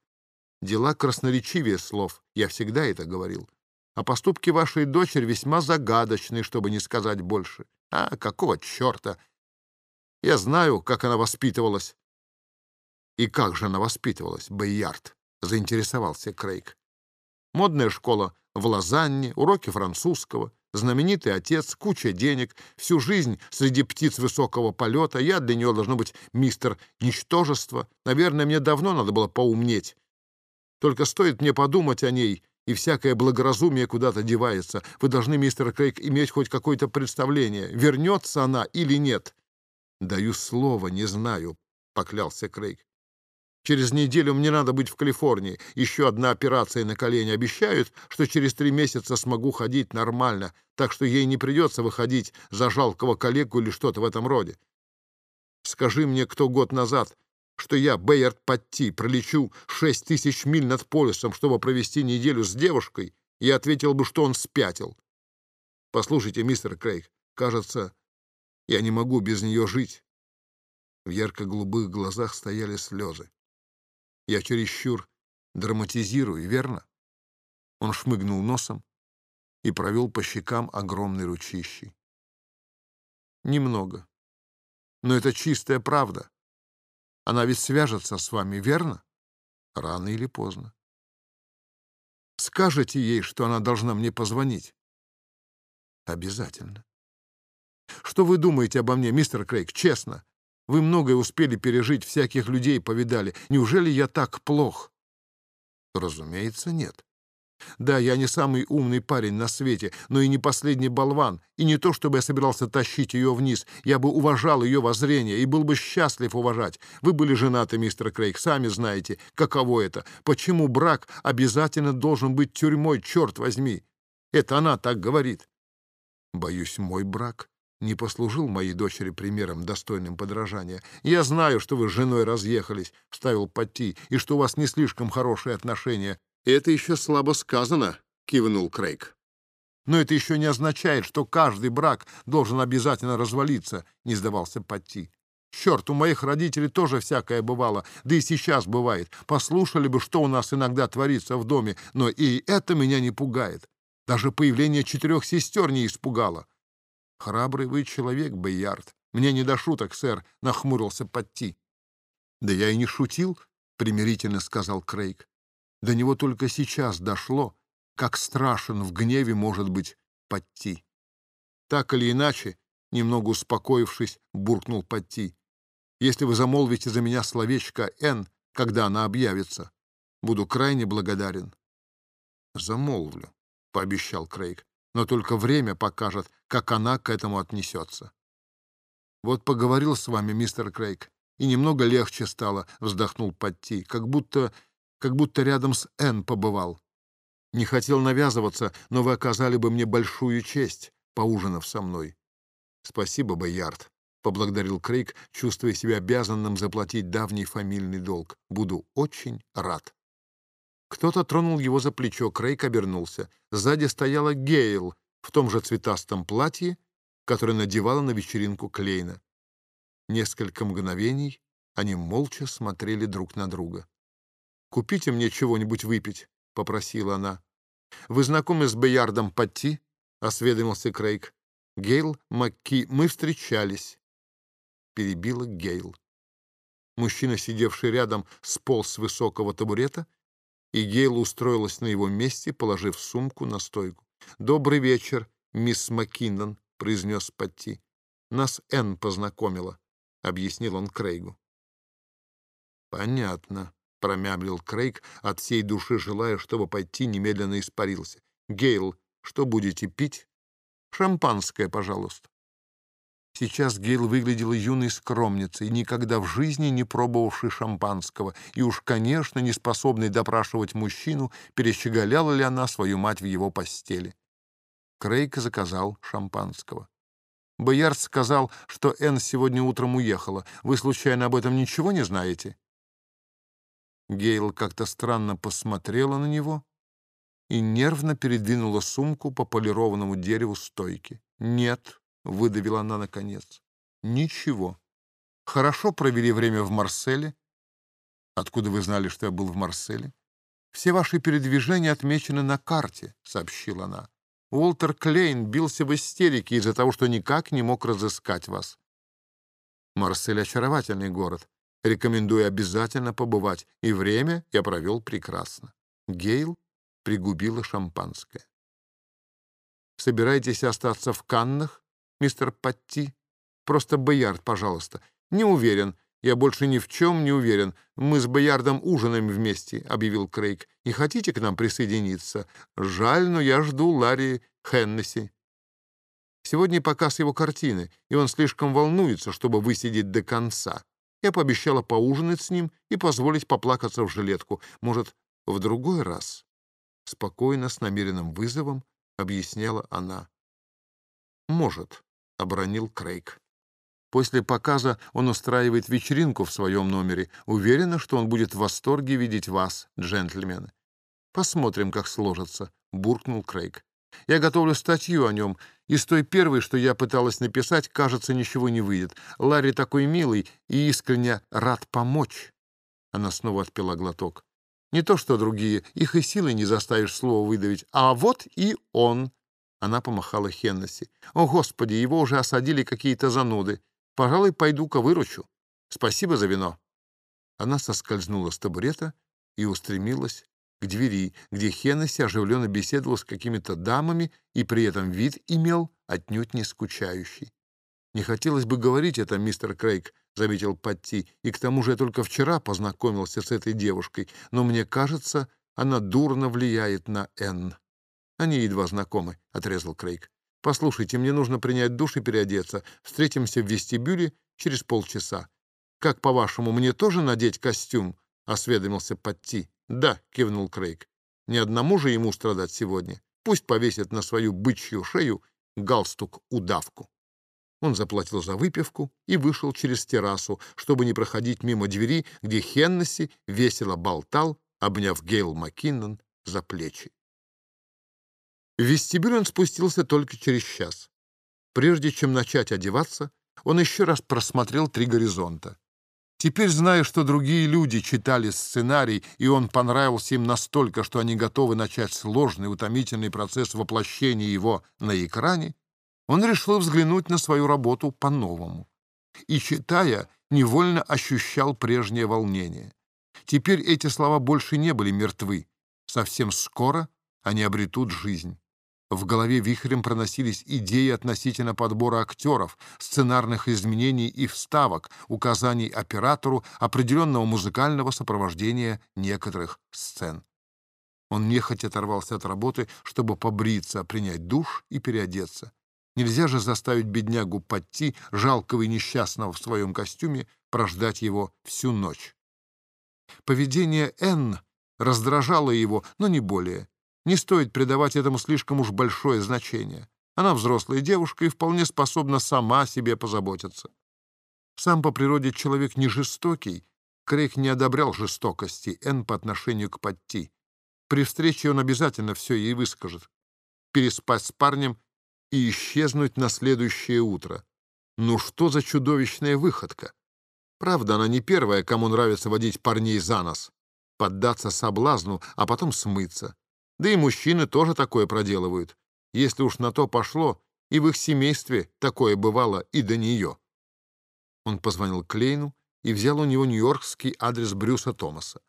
Дела красноречивее слов, я всегда это говорил. А поступки вашей дочери весьма загадочны, чтобы не сказать больше. А какого черта? Я знаю, как она воспитывалась. И как же она воспитывалась, Бейярд? Заинтересовался Крейг. Модная школа в Лозанне, уроки французского, знаменитый отец, куча денег, всю жизнь среди птиц высокого полета. Я для нее должно быть мистер Ничтожество. Наверное, мне давно надо было поумнеть. Только стоит мне подумать о ней, и всякое благоразумие куда-то девается. Вы должны, мистер Крейг, иметь хоть какое-то представление, вернется она или нет. Даю слово, не знаю, поклялся Крейг. Через неделю мне надо быть в Калифорнии. Еще одна операция на колени. Обещают, что через три месяца смогу ходить нормально, так что ей не придется выходить за жалкого коллегу или что-то в этом роде. Скажи мне, кто год назад, что я, Бейерт Патти, пролечу шесть тысяч миль над полюсом, чтобы провести неделю с девушкой, я ответил бы, что он спятил. Послушайте, мистер Крейг, кажется, я не могу без нее жить. В ярко-голубых глазах стояли слезы. Я чересчур драматизирую, верно? Он шмыгнул носом и провел по щекам огромной ручищей. Немного. Но это чистая правда. Она ведь свяжется с вами, верно? Рано или поздно. Скажете ей, что она должна мне позвонить? Обязательно. Что вы думаете обо мне, мистер Крейг, честно? Вы многое успели пережить, всяких людей повидали. Неужели я так плох? Разумеется, нет. Да, я не самый умный парень на свете, но и не последний болван. И не то, чтобы я собирался тащить ее вниз. Я бы уважал ее воззрение и был бы счастлив уважать. Вы были женаты, мистер Крейг, сами знаете, каково это. Почему брак обязательно должен быть тюрьмой, черт возьми? Это она так говорит. Боюсь, мой брак не послужил моей дочери примером, достойным подражания. Я знаю, что вы с женой разъехались, — вставил Патти, — и что у вас не слишком хорошие отношения. Это еще слабо сказано, — кивнул Крейг. Но это еще не означает, что каждый брак должен обязательно развалиться, — не сдавался Патти. Черт, у моих родителей тоже всякое бывало, да и сейчас бывает. Послушали бы, что у нас иногда творится в доме, но и это меня не пугает. Даже появление четырех сестер не испугало. «Храбрый вы человек, Бейярд. Мне не до шуток, сэр», — нахмурился Патти. «Да я и не шутил», — примирительно сказал Крейг. До него только сейчас дошло, как страшен в гневе может быть Патти. Так или иначе, немного успокоившись, буркнул Патти. «Если вы замолвите за меня словечко «Н», когда она объявится, буду крайне благодарен». «Замолвлю», — пообещал Крейг но только время покажет, как она к этому отнесется. «Вот поговорил с вами, мистер Крейг, и немного легче стало», — вздохнул Патти, как будто, как будто рядом с Энн побывал. «Не хотел навязываться, но вы оказали бы мне большую честь, поужинав со мной». «Спасибо, Боярд», — поблагодарил Крейг, чувствуя себя обязанным заплатить давний фамильный долг. «Буду очень рад». Кто-то тронул его за плечо, Крейг обернулся. Сзади стояла Гейл в том же цветастом платье, которое надевала на вечеринку Клейна. Несколько мгновений они молча смотрели друг на друга. «Купите мне чего-нибудь выпить», — попросила она. «Вы знакомы с Боярдом Патти?» — осведомился Крейг. «Гейл, Макки, мы встречались», — перебила Гейл. Мужчина, сидевший рядом, сполз с высокого табурета и Гейл устроилась на его месте, положив сумку на стойку. «Добрый вечер, мисс Маккинон», — произнес Патти. «Нас Энн познакомила», — объяснил он Крейгу. «Понятно», — промямлил Крейг, от всей души желая, чтобы Патти немедленно испарился. «Гейл, что будете пить?» «Шампанское, пожалуйста». Сейчас Гейл выглядела юной скромницей, никогда в жизни не пробовавшей шампанского, и уж, конечно, не способной допрашивать мужчину, перещеголяла ли она свою мать в его постели. Крейг заказал шампанского. Боярд сказал, что Энн сегодня утром уехала. Вы, случайно, об этом ничего не знаете? Гейл как-то странно посмотрела на него и нервно передвинула сумку по полированному дереву стойки. «Нет», выдавила она наконец. Ничего. Хорошо провели время в Марселе. Откуда вы знали, что я был в Марселе? Все ваши передвижения отмечены на карте, сообщила она. Уолтер Клейн бился в истерике из-за того, что никак не мог разыскать вас. Марсель — очаровательный город. Рекомендую обязательно побывать. И время я провел прекрасно. Гейл пригубила шампанское. «Собираетесь остаться в Каннах?» мистер Патти? Просто Боярд, пожалуйста. Не уверен. Я больше ни в чем не уверен. Мы с Боярдом ужинаем вместе, — объявил Крейг. Не хотите к нам присоединиться? Жаль, но я жду Ларри Хеннесси. Сегодня показ его картины, и он слишком волнуется, чтобы высидеть до конца. Я пообещала поужинать с ним и позволить поплакаться в жилетку. Может, в другой раз?» Спокойно, с намеренным вызовом, объясняла она. «Может», — обронил Крейг. После показа он устраивает вечеринку в своем номере. Уверена, что он будет в восторге видеть вас, джентльмены. Посмотрим, как сложится, — буркнул Крейг. Я готовлю статью о нем. Из той первой, что я пыталась написать, кажется, ничего не выйдет. Ларри такой милый и искренне рад помочь. Она снова отпила глоток. Не то что другие, их и силой не заставишь слово выдавить. А вот и он. Она помахала Хеннесси. О, Господи, его уже осадили какие-то зануды. Пожалуй, пойду-ка выручу. Спасибо за вино. Она соскользнула с табурета и устремилась к двери, где Хеннесси оживленно беседовал с какими-то дамами и при этом вид имел отнюдь не скучающий. «Не хотелось бы говорить это, мистер Крейг», — заметил Патти, «и к тому же я только вчера познакомился с этой девушкой, но мне кажется, она дурно влияет на Энн». «Они едва знакомы», — отрезал Крейг. «Послушайте, мне нужно принять душ и переодеться. Встретимся в вестибюле через полчаса. Как, по-вашему, мне тоже надеть костюм?» — осведомился Патти. «Да», — кивнул Крейг. «Не одному же ему страдать сегодня. Пусть повесит на свою бычью шею галстук-удавку». Он заплатил за выпивку и вышел через террасу, чтобы не проходить мимо двери, где Хеннесси весело болтал, обняв Гейл Маккиннон за плечи. В вестибюль он спустился только через час. Прежде чем начать одеваться, он еще раз просмотрел три горизонта. Теперь, зная, что другие люди читали сценарий, и он понравился им настолько, что они готовы начать сложный, утомительный процесс воплощения его на экране, он решил взглянуть на свою работу по-новому. И, читая, невольно ощущал прежнее волнение. Теперь эти слова больше не были мертвы. Совсем скоро они обретут жизнь. В голове вихрем проносились идеи относительно подбора актеров, сценарных изменений и вставок, указаний оператору определенного музыкального сопровождения некоторых сцен. Он нехотя оторвался от работы, чтобы побриться, принять душ и переодеться. Нельзя же заставить беднягу Патти, жалкого и несчастного в своем костюме, прождать его всю ночь. Поведение Энн раздражало его, но не более. Не стоит придавать этому слишком уж большое значение. Она взрослая девушка и вполне способна сама о себе позаботиться. Сам по природе человек не жестокий. Крейг не одобрял жестокости Энн по отношению к Патти. При встрече он обязательно все ей выскажет. Переспать с парнем и исчезнуть на следующее утро. Ну что за чудовищная выходка? Правда, она не первая, кому нравится водить парней за нос. Поддаться соблазну, а потом смыться. Да и мужчины тоже такое проделывают. Если уж на то пошло, и в их семействе такое бывало и до нее. Он позвонил Клейну и взял у него нью-йоркский адрес Брюса Томаса.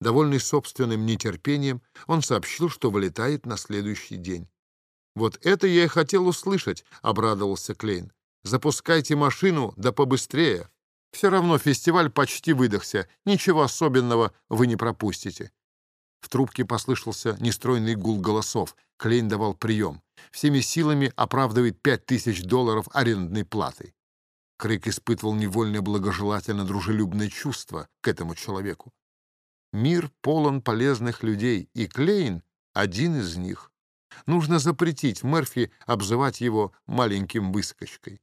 Довольный собственным нетерпением, он сообщил, что вылетает на следующий день. «Вот это я и хотел услышать», — обрадовался Клейн. «Запускайте машину, да побыстрее. Все равно фестиваль почти выдохся, ничего особенного вы не пропустите». В трубке послышался нестройный гул голосов. Клейн давал прием. Всеми силами оправдывает пять тысяч долларов арендной платы. Крейг испытывал невольное благожелательно-дружелюбное чувство к этому человеку. Мир полон полезных людей, и Клейн — один из них. Нужно запретить Мерфи обзывать его маленьким выскочкой.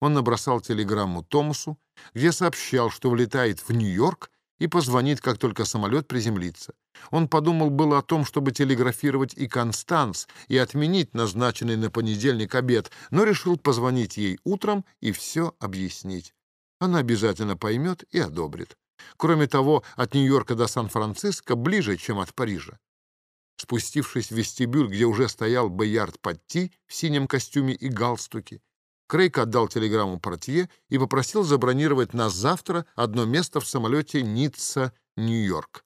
Он набросал телеграмму Томасу, где сообщал, что влетает в Нью-Йорк и позвонит, как только самолет приземлится. Он подумал было о том, чтобы телеграфировать и Констанс и отменить назначенный на понедельник обед, но решил позвонить ей утром и все объяснить. Она обязательно поймет и одобрит. Кроме того, от Нью-Йорка до Сан-Франциско ближе, чем от Парижа. Спустившись в вестибюль, где уже стоял Боярд Патти в синем костюме и галстуке, Крейг отдал телеграмму портье и попросил забронировать на завтра одно место в самолете Ницца-Нью-Йорк.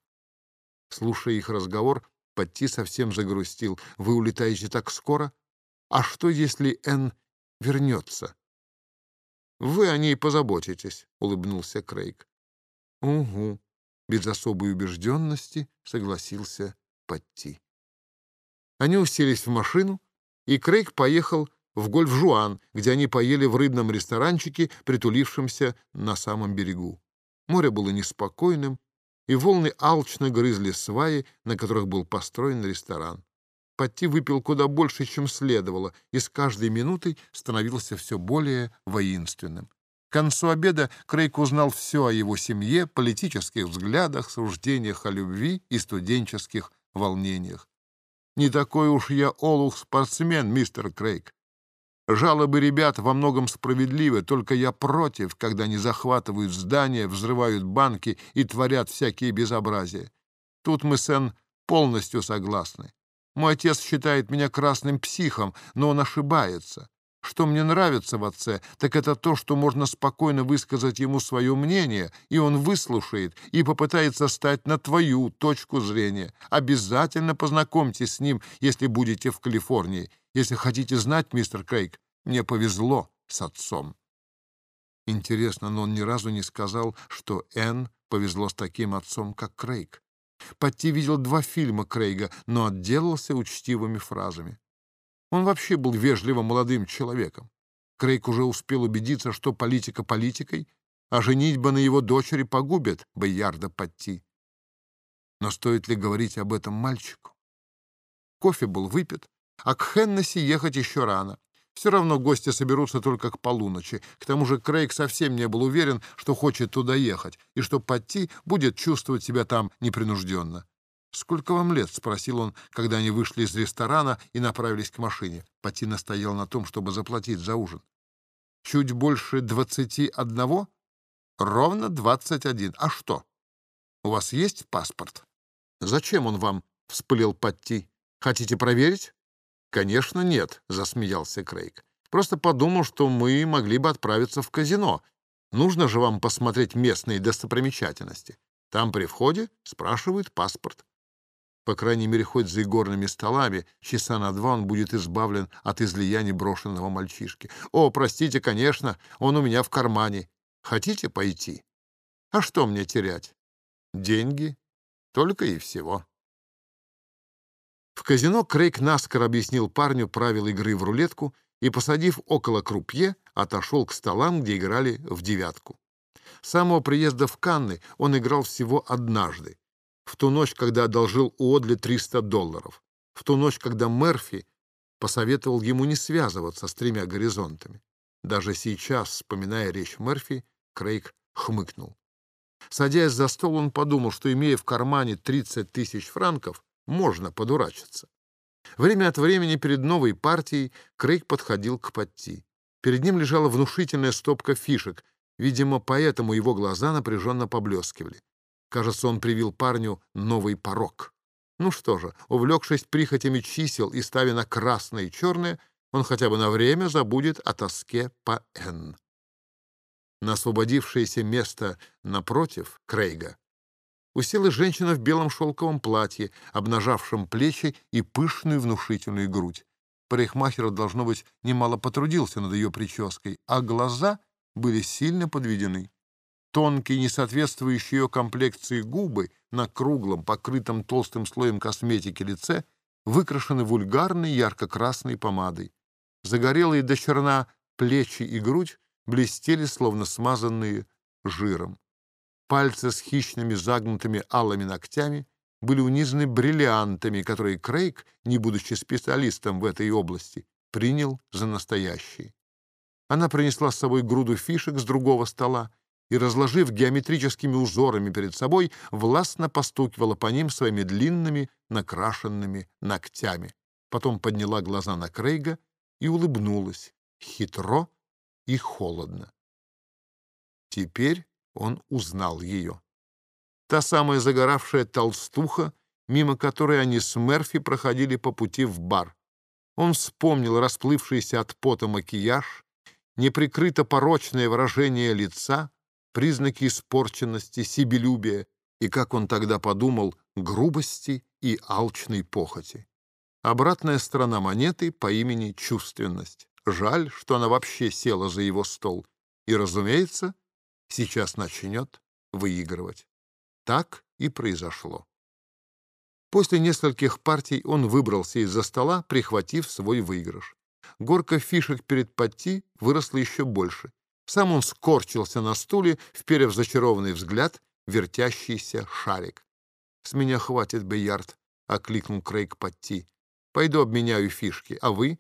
Слушая их разговор, Патти совсем загрустил. «Вы улетаете так скоро? А что, если Энн вернется?» «Вы о ней позаботитесь», — улыбнулся Крейг. «Угу», — без особой убежденности согласился Патти. Они уселись в машину, и Крейг поехал в Гольф-Жуан, где они поели в рыбном ресторанчике, притулившемся на самом берегу. Море было неспокойным, и волны алчно грызли сваи, на которых был построен ресторан. Патти выпил куда больше, чем следовало, и с каждой минутой становился все более воинственным. К концу обеда Крейг узнал все о его семье, политических взглядах, суждениях о любви и студенческих волнениях. «Не такой уж я олух-спортсмен, мистер Крейг. Жалобы ребят во многом справедливы, только я против, когда они захватывают здания, взрывают банки и творят всякие безобразия. Тут мы с Энн полностью согласны. Мой отец считает меня красным психом, но он ошибается. Что мне нравится в отце, так это то, что можно спокойно высказать ему свое мнение, и он выслушает и попытается стать на твою точку зрения. Обязательно познакомьтесь с ним, если будете в Калифорнии. Если хотите знать, мистер Крейг, мне повезло с отцом. Интересно, но он ни разу не сказал, что Энн повезло с таким отцом, как Крейг. Патти видел два фильма Крейга, но отделался учтивыми фразами. Он вообще был вежливым молодым человеком. Крейг уже успел убедиться, что политика политикой, а женитьба на его дочери погубит Боярда Патти. Но стоит ли говорить об этом мальчику? Кофе был выпит, а к Хеннесси ехать еще рано. Все равно гости соберутся только к полуночи. К тому же Крейг совсем не был уверен, что хочет туда ехать, и что Патти будет чувствовать себя там непринужденно. «Сколько вам лет?» — спросил он, когда они вышли из ресторана и направились к машине. Пати настоял на том, чтобы заплатить за ужин. «Чуть больше двадцати одного?» «Ровно двадцать один. А что? У вас есть паспорт?» «Зачем он вам?» — вспылил Патти. «Хотите проверить?» «Конечно, нет», — засмеялся Крейг. «Просто подумал, что мы могли бы отправиться в казино. Нужно же вам посмотреть местные достопримечательности. Там при входе спрашивают паспорт. По крайней мере, хоть за игорными столами, часа на два он будет избавлен от излияний брошенного мальчишки. «О, простите, конечно, он у меня в кармане. Хотите пойти? А что мне терять? Деньги. Только и всего». В казино Крейг наскоро объяснил парню правила игры в рулетку и, посадив около крупье, отошел к столам, где играли в девятку. С самого приезда в Канны он играл всего однажды, в ту ночь, когда одолжил Уодли 300 долларов, в ту ночь, когда Мерфи посоветовал ему не связываться с тремя горизонтами. Даже сейчас, вспоминая речь Мерфи, Крейг хмыкнул. Садясь за стол, он подумал, что, имея в кармане 30 тысяч франков, можно подурачиться. Время от времени перед новой партией Крейг подходил к Патти. Перед ним лежала внушительная стопка фишек, видимо, поэтому его глаза напряженно поблескивали. Кажется, он привил парню новый порог. Ну что же, увлекшись прихотями чисел и ставя на красное и черное, он хотя бы на время забудет о тоске по «Н». На освободившееся место напротив Крейга уселась женщина в белом шелковом платье, обнажавшем плечи и пышную внушительную грудь. Парикмахер, должно быть, немало потрудился над ее прической, а глаза были сильно подведены. Тонкие, несоответствующие ее комплекции губы на круглом, покрытом толстым слоем косметики лице выкрашены вульгарной ярко-красной помадой. Загорелые до черна плечи и грудь блестели, словно смазанные жиром. Пальцы с хищными загнутыми алыми ногтями были унизаны бриллиантами, которые Крейг, не будучи специалистом в этой области, принял за настоящие. Она принесла с собой груду фишек с другого стола и, разложив геометрическими узорами перед собой, властно постукивала по ним своими длинными накрашенными ногтями. Потом подняла глаза на Крейга и улыбнулась, хитро и холодно. Теперь он узнал ее. Та самая загоравшая толстуха, мимо которой они с Мерфи проходили по пути в бар. Он вспомнил расплывшийся от пота макияж, неприкрыто порочное выражение лица, признаки испорченности, себелюбия и, как он тогда подумал, грубости и алчной похоти. Обратная сторона монеты по имени чувственность. Жаль, что она вообще села за его стол. И, разумеется, сейчас начнет выигрывать. Так и произошло. После нескольких партий он выбрался из-за стола, прихватив свой выигрыш. Горка фишек перед Патти выросла еще больше. Сам он скорчился на стуле, вперев зачарованный взгляд, вертящийся шарик. «С меня хватит, Бейярд», — окликнул Крейг Патти. «Пойду обменяю фишки, а вы?»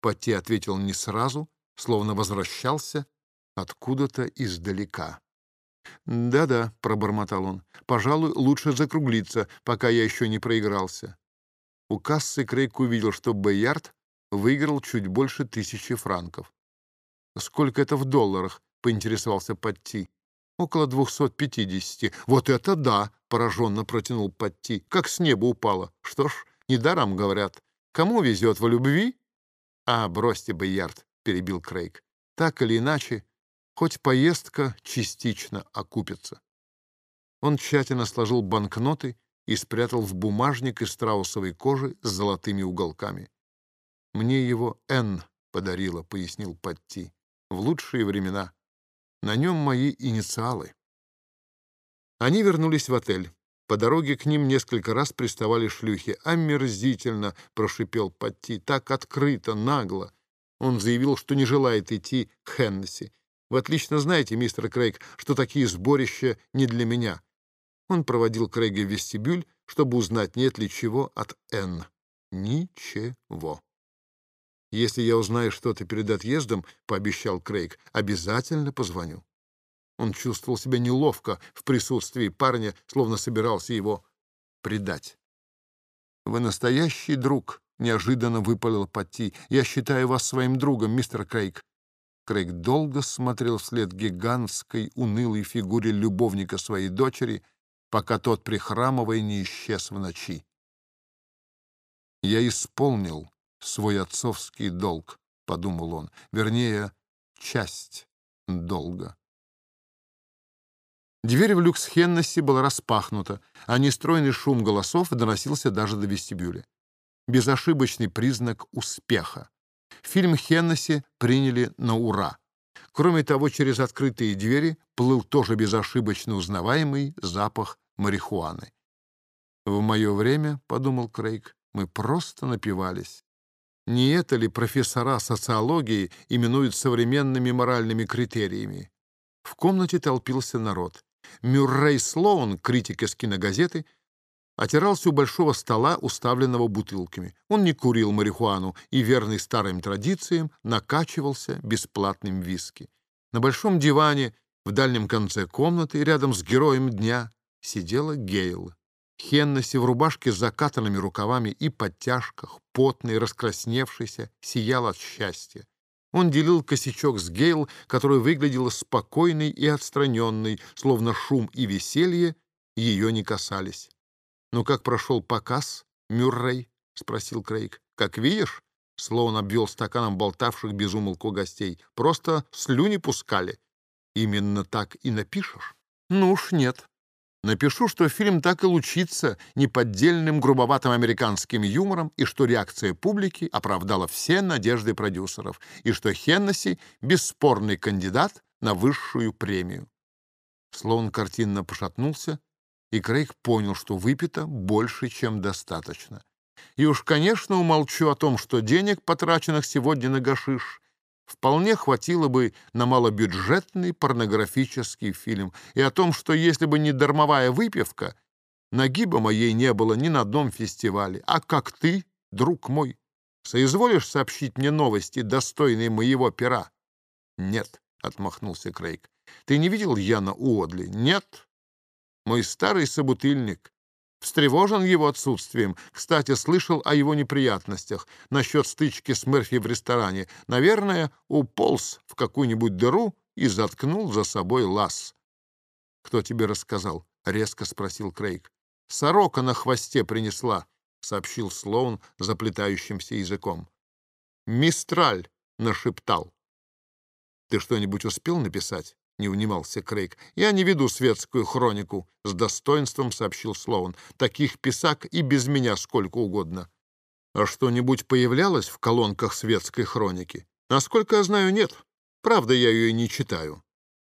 Патти ответил не сразу, словно возвращался откуда-то издалека. «Да-да», — пробормотал он, — «пожалуй, лучше закруглиться, пока я еще не проигрался». У кассы Крейг увидел, что Бейярд выиграл чуть больше тысячи франков. «Сколько это в долларах?» — поинтересовался Патти. «Около двухсот пятидесяти». «Вот это да!» — пораженно протянул Патти. «Как с неба упало. Что ж, недаром говорят. Кому везет в любви?» «А, бросьте, Бейярд», — перебил Крейг. «Так или иначе, хоть поездка частично окупится». Он тщательно сложил банкноты и спрятал в бумажник из страусовой кожи с золотыми уголками. «Мне его Н подарила», — пояснил Патти, — «в лучшие времена. На нем мои инициалы». Они вернулись в отель. По дороге к ним несколько раз приставали шлюхи. «Омерзительно!» — прошипел Патти. «Так открыто, нагло!» Он заявил, что не желает идти к Хеннесси. «Вы отлично знаете, мистер Крейг, что такие сборища не для меня». Он проводил Крейга в вестибюль, чтобы узнать, нет ли чего от Н. Ничего. «Если я узнаю что-то перед отъездом, — пообещал Крейг, — обязательно позвоню». Он чувствовал себя неловко в присутствии парня, словно собирался его предать. «Вы настоящий друг», — неожиданно выпалил Патти. «Я считаю вас своим другом, мистер Крейг». Крейг долго смотрел вслед гигантской, унылой фигуре любовника своей дочери, пока тот, прихрамывая, не исчез в ночи. «Я исполнил свой отцовский долг», — подумал он, — вернее, часть долга. Дверь в люкс Хеннесси была распахнута, а нестройный шум голосов доносился даже до вестибюля. Безошибочный признак успеха. Фильм Хеннесси приняли на ура. Кроме того, через открытые двери плыл тоже безошибочно узнаваемый запах марихуаны. «В мое время, — подумал Крейг, — мы просто напивались. Не это ли профессора социологии именуют современными моральными критериями?» В комнате толпился народ. Мюррей Слоун, критик из киногазеты, отирался у большого стола, уставленного бутылками. Он не курил марихуану и, верный старым традициям, накачивался бесплатным виски. На большом диване в дальнем конце комнаты, рядом с героем дня, сидела Гейл. Хеннесси в рубашке с закатанными рукавами и подтяжках, потный, раскрасневшийся, сиял от счастья. Он делил косячок с Гейл, которая выглядела спокойной и отстраненной, словно шум и веселье ее не касались. «Ну как прошел показ, Мюррей?» — спросил Крейг. «Как видишь?» — Слоун обвел стаканом болтавших без умолку гостей. «Просто слюни пускали. Именно так и напишешь?» «Ну уж нет», Напишу, что фильм так и лучится неподдельным грубоватым американским юмором и что реакция публики оправдала все надежды продюсеров, и что Хеннесси — бесспорный кандидат на высшую премию. Слоун картинно пошатнулся, и Крейг понял, что выпито больше, чем достаточно. И уж, конечно, умолчу о том, что денег, потраченных сегодня на гашиш, вполне хватило бы на малобюджетный порнографический фильм, и о том, что если бы не дармовая выпивка, нагиба моей не было ни на одном фестивале. А как ты, друг мой, соизволишь сообщить мне новости, достойные моего пера? Нет, — отмахнулся Крейг. Ты не видел Яна Уодли? Нет. Мой старый собутыльник, Встревожен его отсутствием. Кстати, слышал о его неприятностях насчет стычки с Мерфи в ресторане. Наверное, уполз в какую-нибудь дыру и заткнул за собой лаз. «Кто тебе рассказал?» — резко спросил Крейг. «Сорока на хвосте принесла», — сообщил Слоун заплетающимся языком. «Мистраль!» — нашептал. «Ты что-нибудь успел написать?» — не унимался Крейг. «Я не веду светскую хронику», — с достоинством сообщил Слоун. «Таких писак и без меня сколько угодно». «А что-нибудь появлялось в колонках светской хроники?» «Насколько я знаю, нет. Правда, я ее не читаю».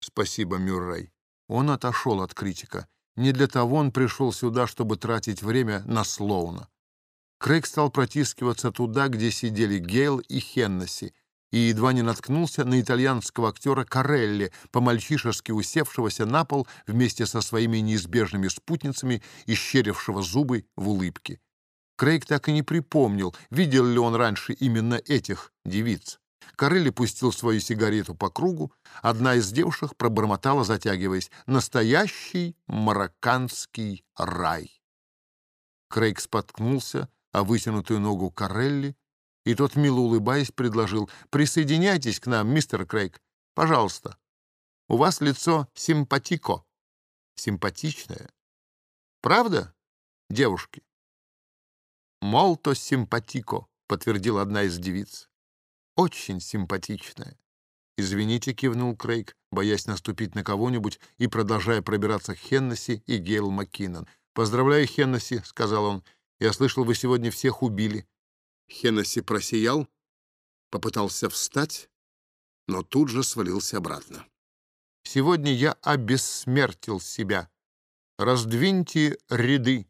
«Спасибо, Мюррей». Он отошел от критика. Не для того он пришел сюда, чтобы тратить время на Слоуна. Крейг стал протискиваться туда, где сидели Гейл и Хеннесси, и едва не наткнулся на итальянского актера Карелли, по-мальчишески усевшегося на пол вместе со своими неизбежными спутницами, исчерившего зубы в улыбке. Крейг так и не припомнил, видел ли он раньше именно этих девиц. Карелли пустил свою сигарету по кругу. Одна из девушек пробормотала, затягиваясь, «Настоящий марокканский рай». Крейг споткнулся о вытянутую ногу Карелли, и тот, мило улыбаясь, предложил, «Присоединяйтесь к нам, мистер Крейг, пожалуйста. У вас лицо симпатико, симпатичное. Правда, девушки?» «Молто симпатико», — подтвердила одна из девиц. «Очень симпатичная». «Извините», — кивнул Крейг, боясь наступить на кого-нибудь и продолжая пробираться к Хеннесси и Гейл Маккинон. «Поздравляю, Хеннесси», — сказал он. «Я слышал, вы сегодня всех убили». Хеннесси просиял, попытался встать, но тут же свалился обратно. «Сегодня я обессмертил себя. Раздвиньте ряды,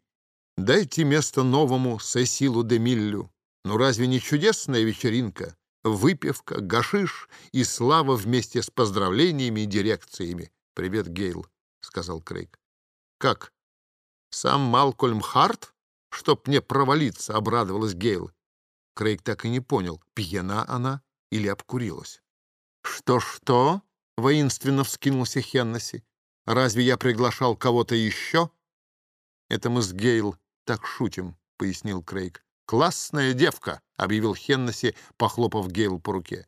дайте место новому Сесилу де Миллю. Ну разве не чудесная вечеринка? Выпивка, гашиш и слава вместе с поздравлениями и дирекциями. «Привет, Гейл», — сказал Крейг. «Как? Сам Малкольм Харт? Чтоб мне провалиться», — обрадовалась Гейл. Крейг так и не понял, пьяна она или обкурилась. «Что-что?» — воинственно вскинулся Хеннесси. «Разве я приглашал кого-то еще?» «Это мы с Гейл так шутим», — пояснил Крейг. «Классная девка», — объявил Хеннесси, похлопав Гейл по руке.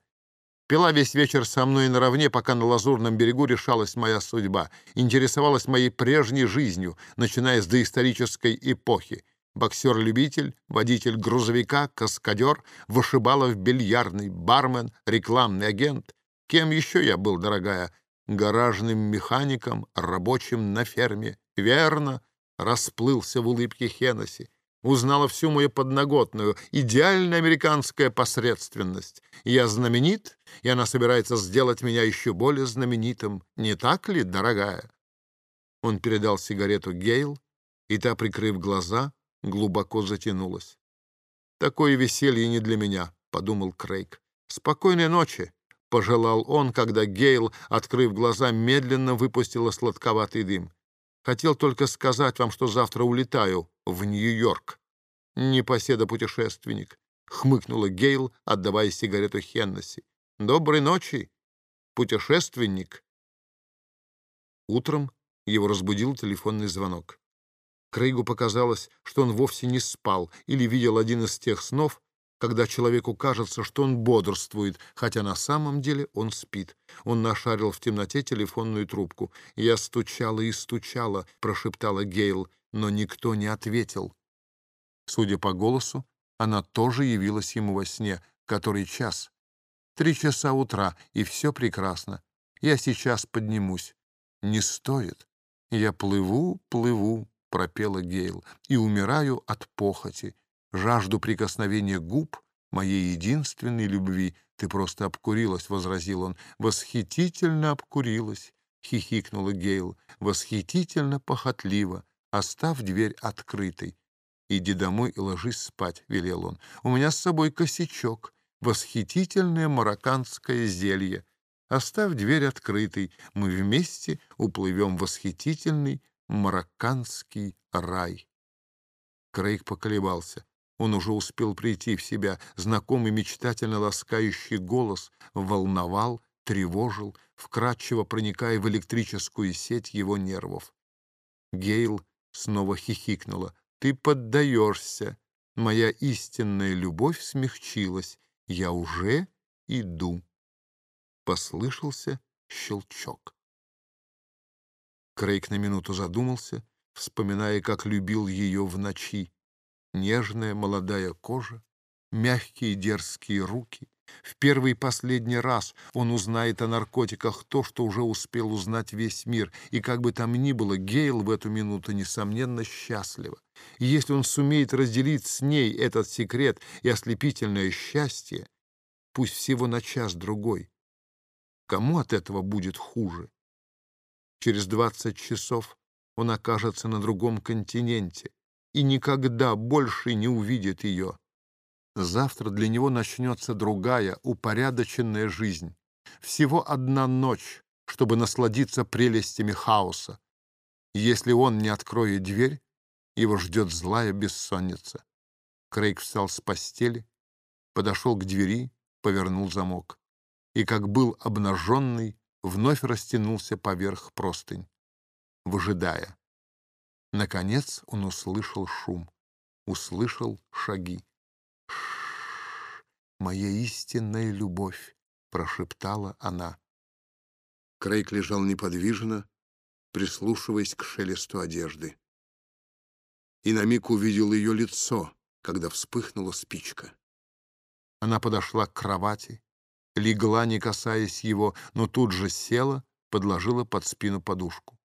Пила весь вечер со мной наравне, пока на Лазурном берегу решалась моя судьба, интересовалась моей прежней жизнью, начиная с доисторической эпохи боксер-любитель, водитель грузовика, каскадер, вышибалов бильярдный, бармен, рекламный агент. Кем еще я был, дорогая? Гаражным механиком, рабочим на ферме. Верно, расплылся в улыбке Хеннесси. Узнала всю мою подноготную, идеальная американская посредственность. Я знаменит, и она собирается сделать меня еще более знаменитым. Не так ли, дорогая? Он передал сигарету Гейл, и та, прикрыв глаза, глубоко затянулась. «Такое веселье не для меня», — подумал Крейг. «Спокойной ночи», — пожелал он, когда Гейл, открыв глаза, медленно выпустила сладковатый дым. «Хотел только сказать вам, что завтра улетаю в Нью-Йорк». «Непоседа-путешественник», — хмыкнула Гейл, отдавая сигарету Хеннесси. «Доброй ночи, путешественник». Утром его разбудил телефонный звонок. Крейгу показалось, что он вовсе не спал или видел один из тех снов, когда человеку кажется, что он бодрствует, хотя на самом деле он спит. Он нашарил в темноте телефонную трубку. «Я стучала и стучала», — прошептала Гейл, но никто не ответил. Судя по голосу, она тоже явилась ему во сне. Который час? Три часа утра, и все прекрасно. Я сейчас поднимусь. Не стоит. Я плыву, плыву, — пропела Гейл, — «и умираю от похоти, жажду прикосновения губ моей единственной любви. Ты просто обкурилась», — возразил он. «Восхитительно обкурилась», — хихикнула Гейл. «Восхитительно похотливо. Оставь дверь открытой». «Иди домой и ложись спать», — велел он. «У меня с собой косячок, восхитительное марокканское зелье. Оставь дверь открытой, мы вместе уплывем в восхитительный марокканский рай. Крейг поколебался. Он уже успел прийти в себя. Знакомый мечтательно ласкающий голос волновал, тревожил, вкрадчиво проникая в электрическую сеть его нервов. Гейл снова хихикнула. «Ты поддаешься. Моя истинная любовь смягчилась. Я уже иду». Послышался щелчок. Крейг на минуту задумался, вспоминая, как любил ее в ночи. Нежная молодая кожа, мягкие дерзкие руки. В первый и последний раз он узнает о наркотиках то, что уже успел узнать весь мир. И как бы там ни было, Гейл в эту минуту, несомненно, счастлива. И если он сумеет разделить с ней этот секрет и ослепительное счастье, пусть всего на час-другой, кому от этого будет хуже? Через двадцать часов он окажется на другом континенте, и никогда больше не увидит ее. Завтра для него начнется другая, упорядоченная жизнь. Всего одна ночь, чтобы насладиться прелестями хаоса. Если он не откроет дверь, его ждет злая бессонница. Крейг встал с постели, подошел к двери, повернул замок. И, как был обнаженный, вновь растянулся поверх простынь, выжидая. Наконец он услышал шум, услышал шаги. «Ш моя истинная любовь!» — прошептала она. Крейг лежал неподвижно, прислушиваясь к шелесту одежды. И на миг увидел ее лицо, когда вспыхнула спичка. Она подошла к кровати, легла, не касаясь его, но тут же села, подложила под спину подушку.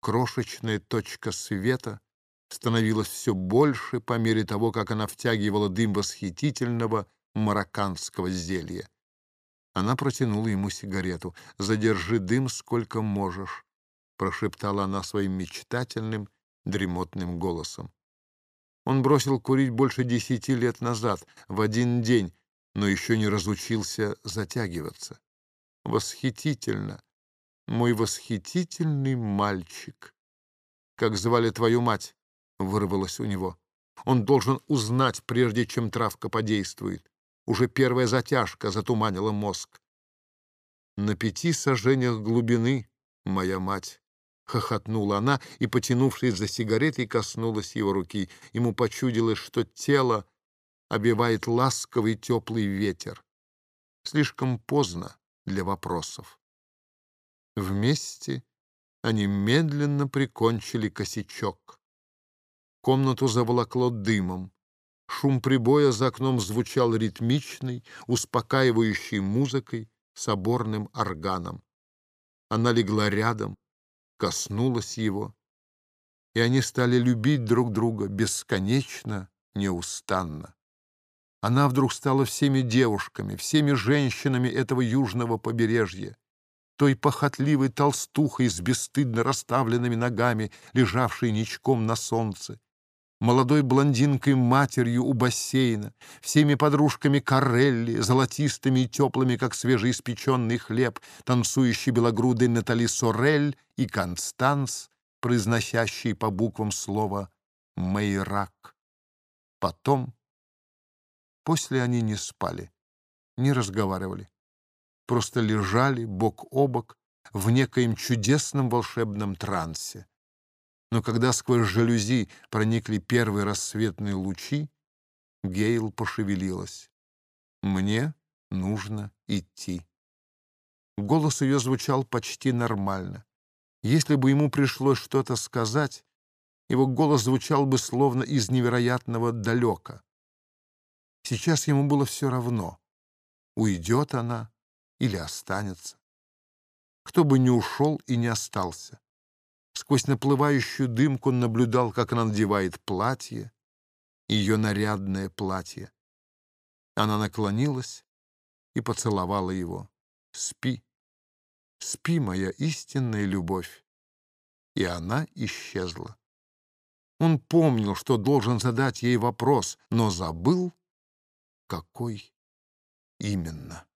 Крошечная точка света становилась все больше по мере того, как она втягивала дым восхитительного марокканского зелья. Она протянула ему сигарету. «Задержи дым сколько можешь», — прошептала она своим мечтательным, дремотным голосом. Он бросил курить больше десяти лет назад, в один день, но еще не разучился затягиваться. Восхитительно, мой восхитительный мальчик. Как звали твою мать? Вырвалось у него. Он должен узнать, прежде чем травка подействует. Уже первая затяжка затуманила мозг. На пяти сажениях глубины, моя мать, хохотнула она и, потянувшись за сигаретой, коснулась его руки. Ему почудилось, что тело обивает ласковый теплый ветер. Слишком поздно для вопросов. Вместе они медленно прикончили косячок. Комнату заволокло дымом. Шум прибоя за окном звучал ритмичной, успокаивающей музыкой, соборным органом. Она легла рядом, коснулась его, и они стали любить друг друга бесконечно, неустанно. Она вдруг стала всеми девушками, всеми женщинами этого южного побережья, той похотливой толстухой с бесстыдно расставленными ногами, лежавшей ничком на солнце, молодой блондинкой-матерью у бассейна, всеми подружками Карелли, золотистыми и теплыми, как свежеиспеченный хлеб, танцующей белогрудой Натали Сорель и Констанс, произносящие по буквам слова «Мейрак». Потом После они не спали, не разговаривали. Просто лежали бок о бок в некоем чудесном волшебном трансе. Но когда сквозь жалюзи проникли первые рассветные лучи, Гейл пошевелилась. «Мне нужно идти». Голос ее звучал почти нормально. Если бы ему пришлось что-то сказать, его голос звучал бы словно из невероятного далека. Сейчас ему было все равно, уйдет она или останется. Кто бы не ушел и не остался. Сквозь наплывающую дымку он наблюдал, как она надевает платье, ее нарядное платье. Она наклонилась и поцеловала его. «Спи, спи, моя истинная любовь». И она исчезла. Он помнил, что должен задать ей вопрос, но забыл какой именно.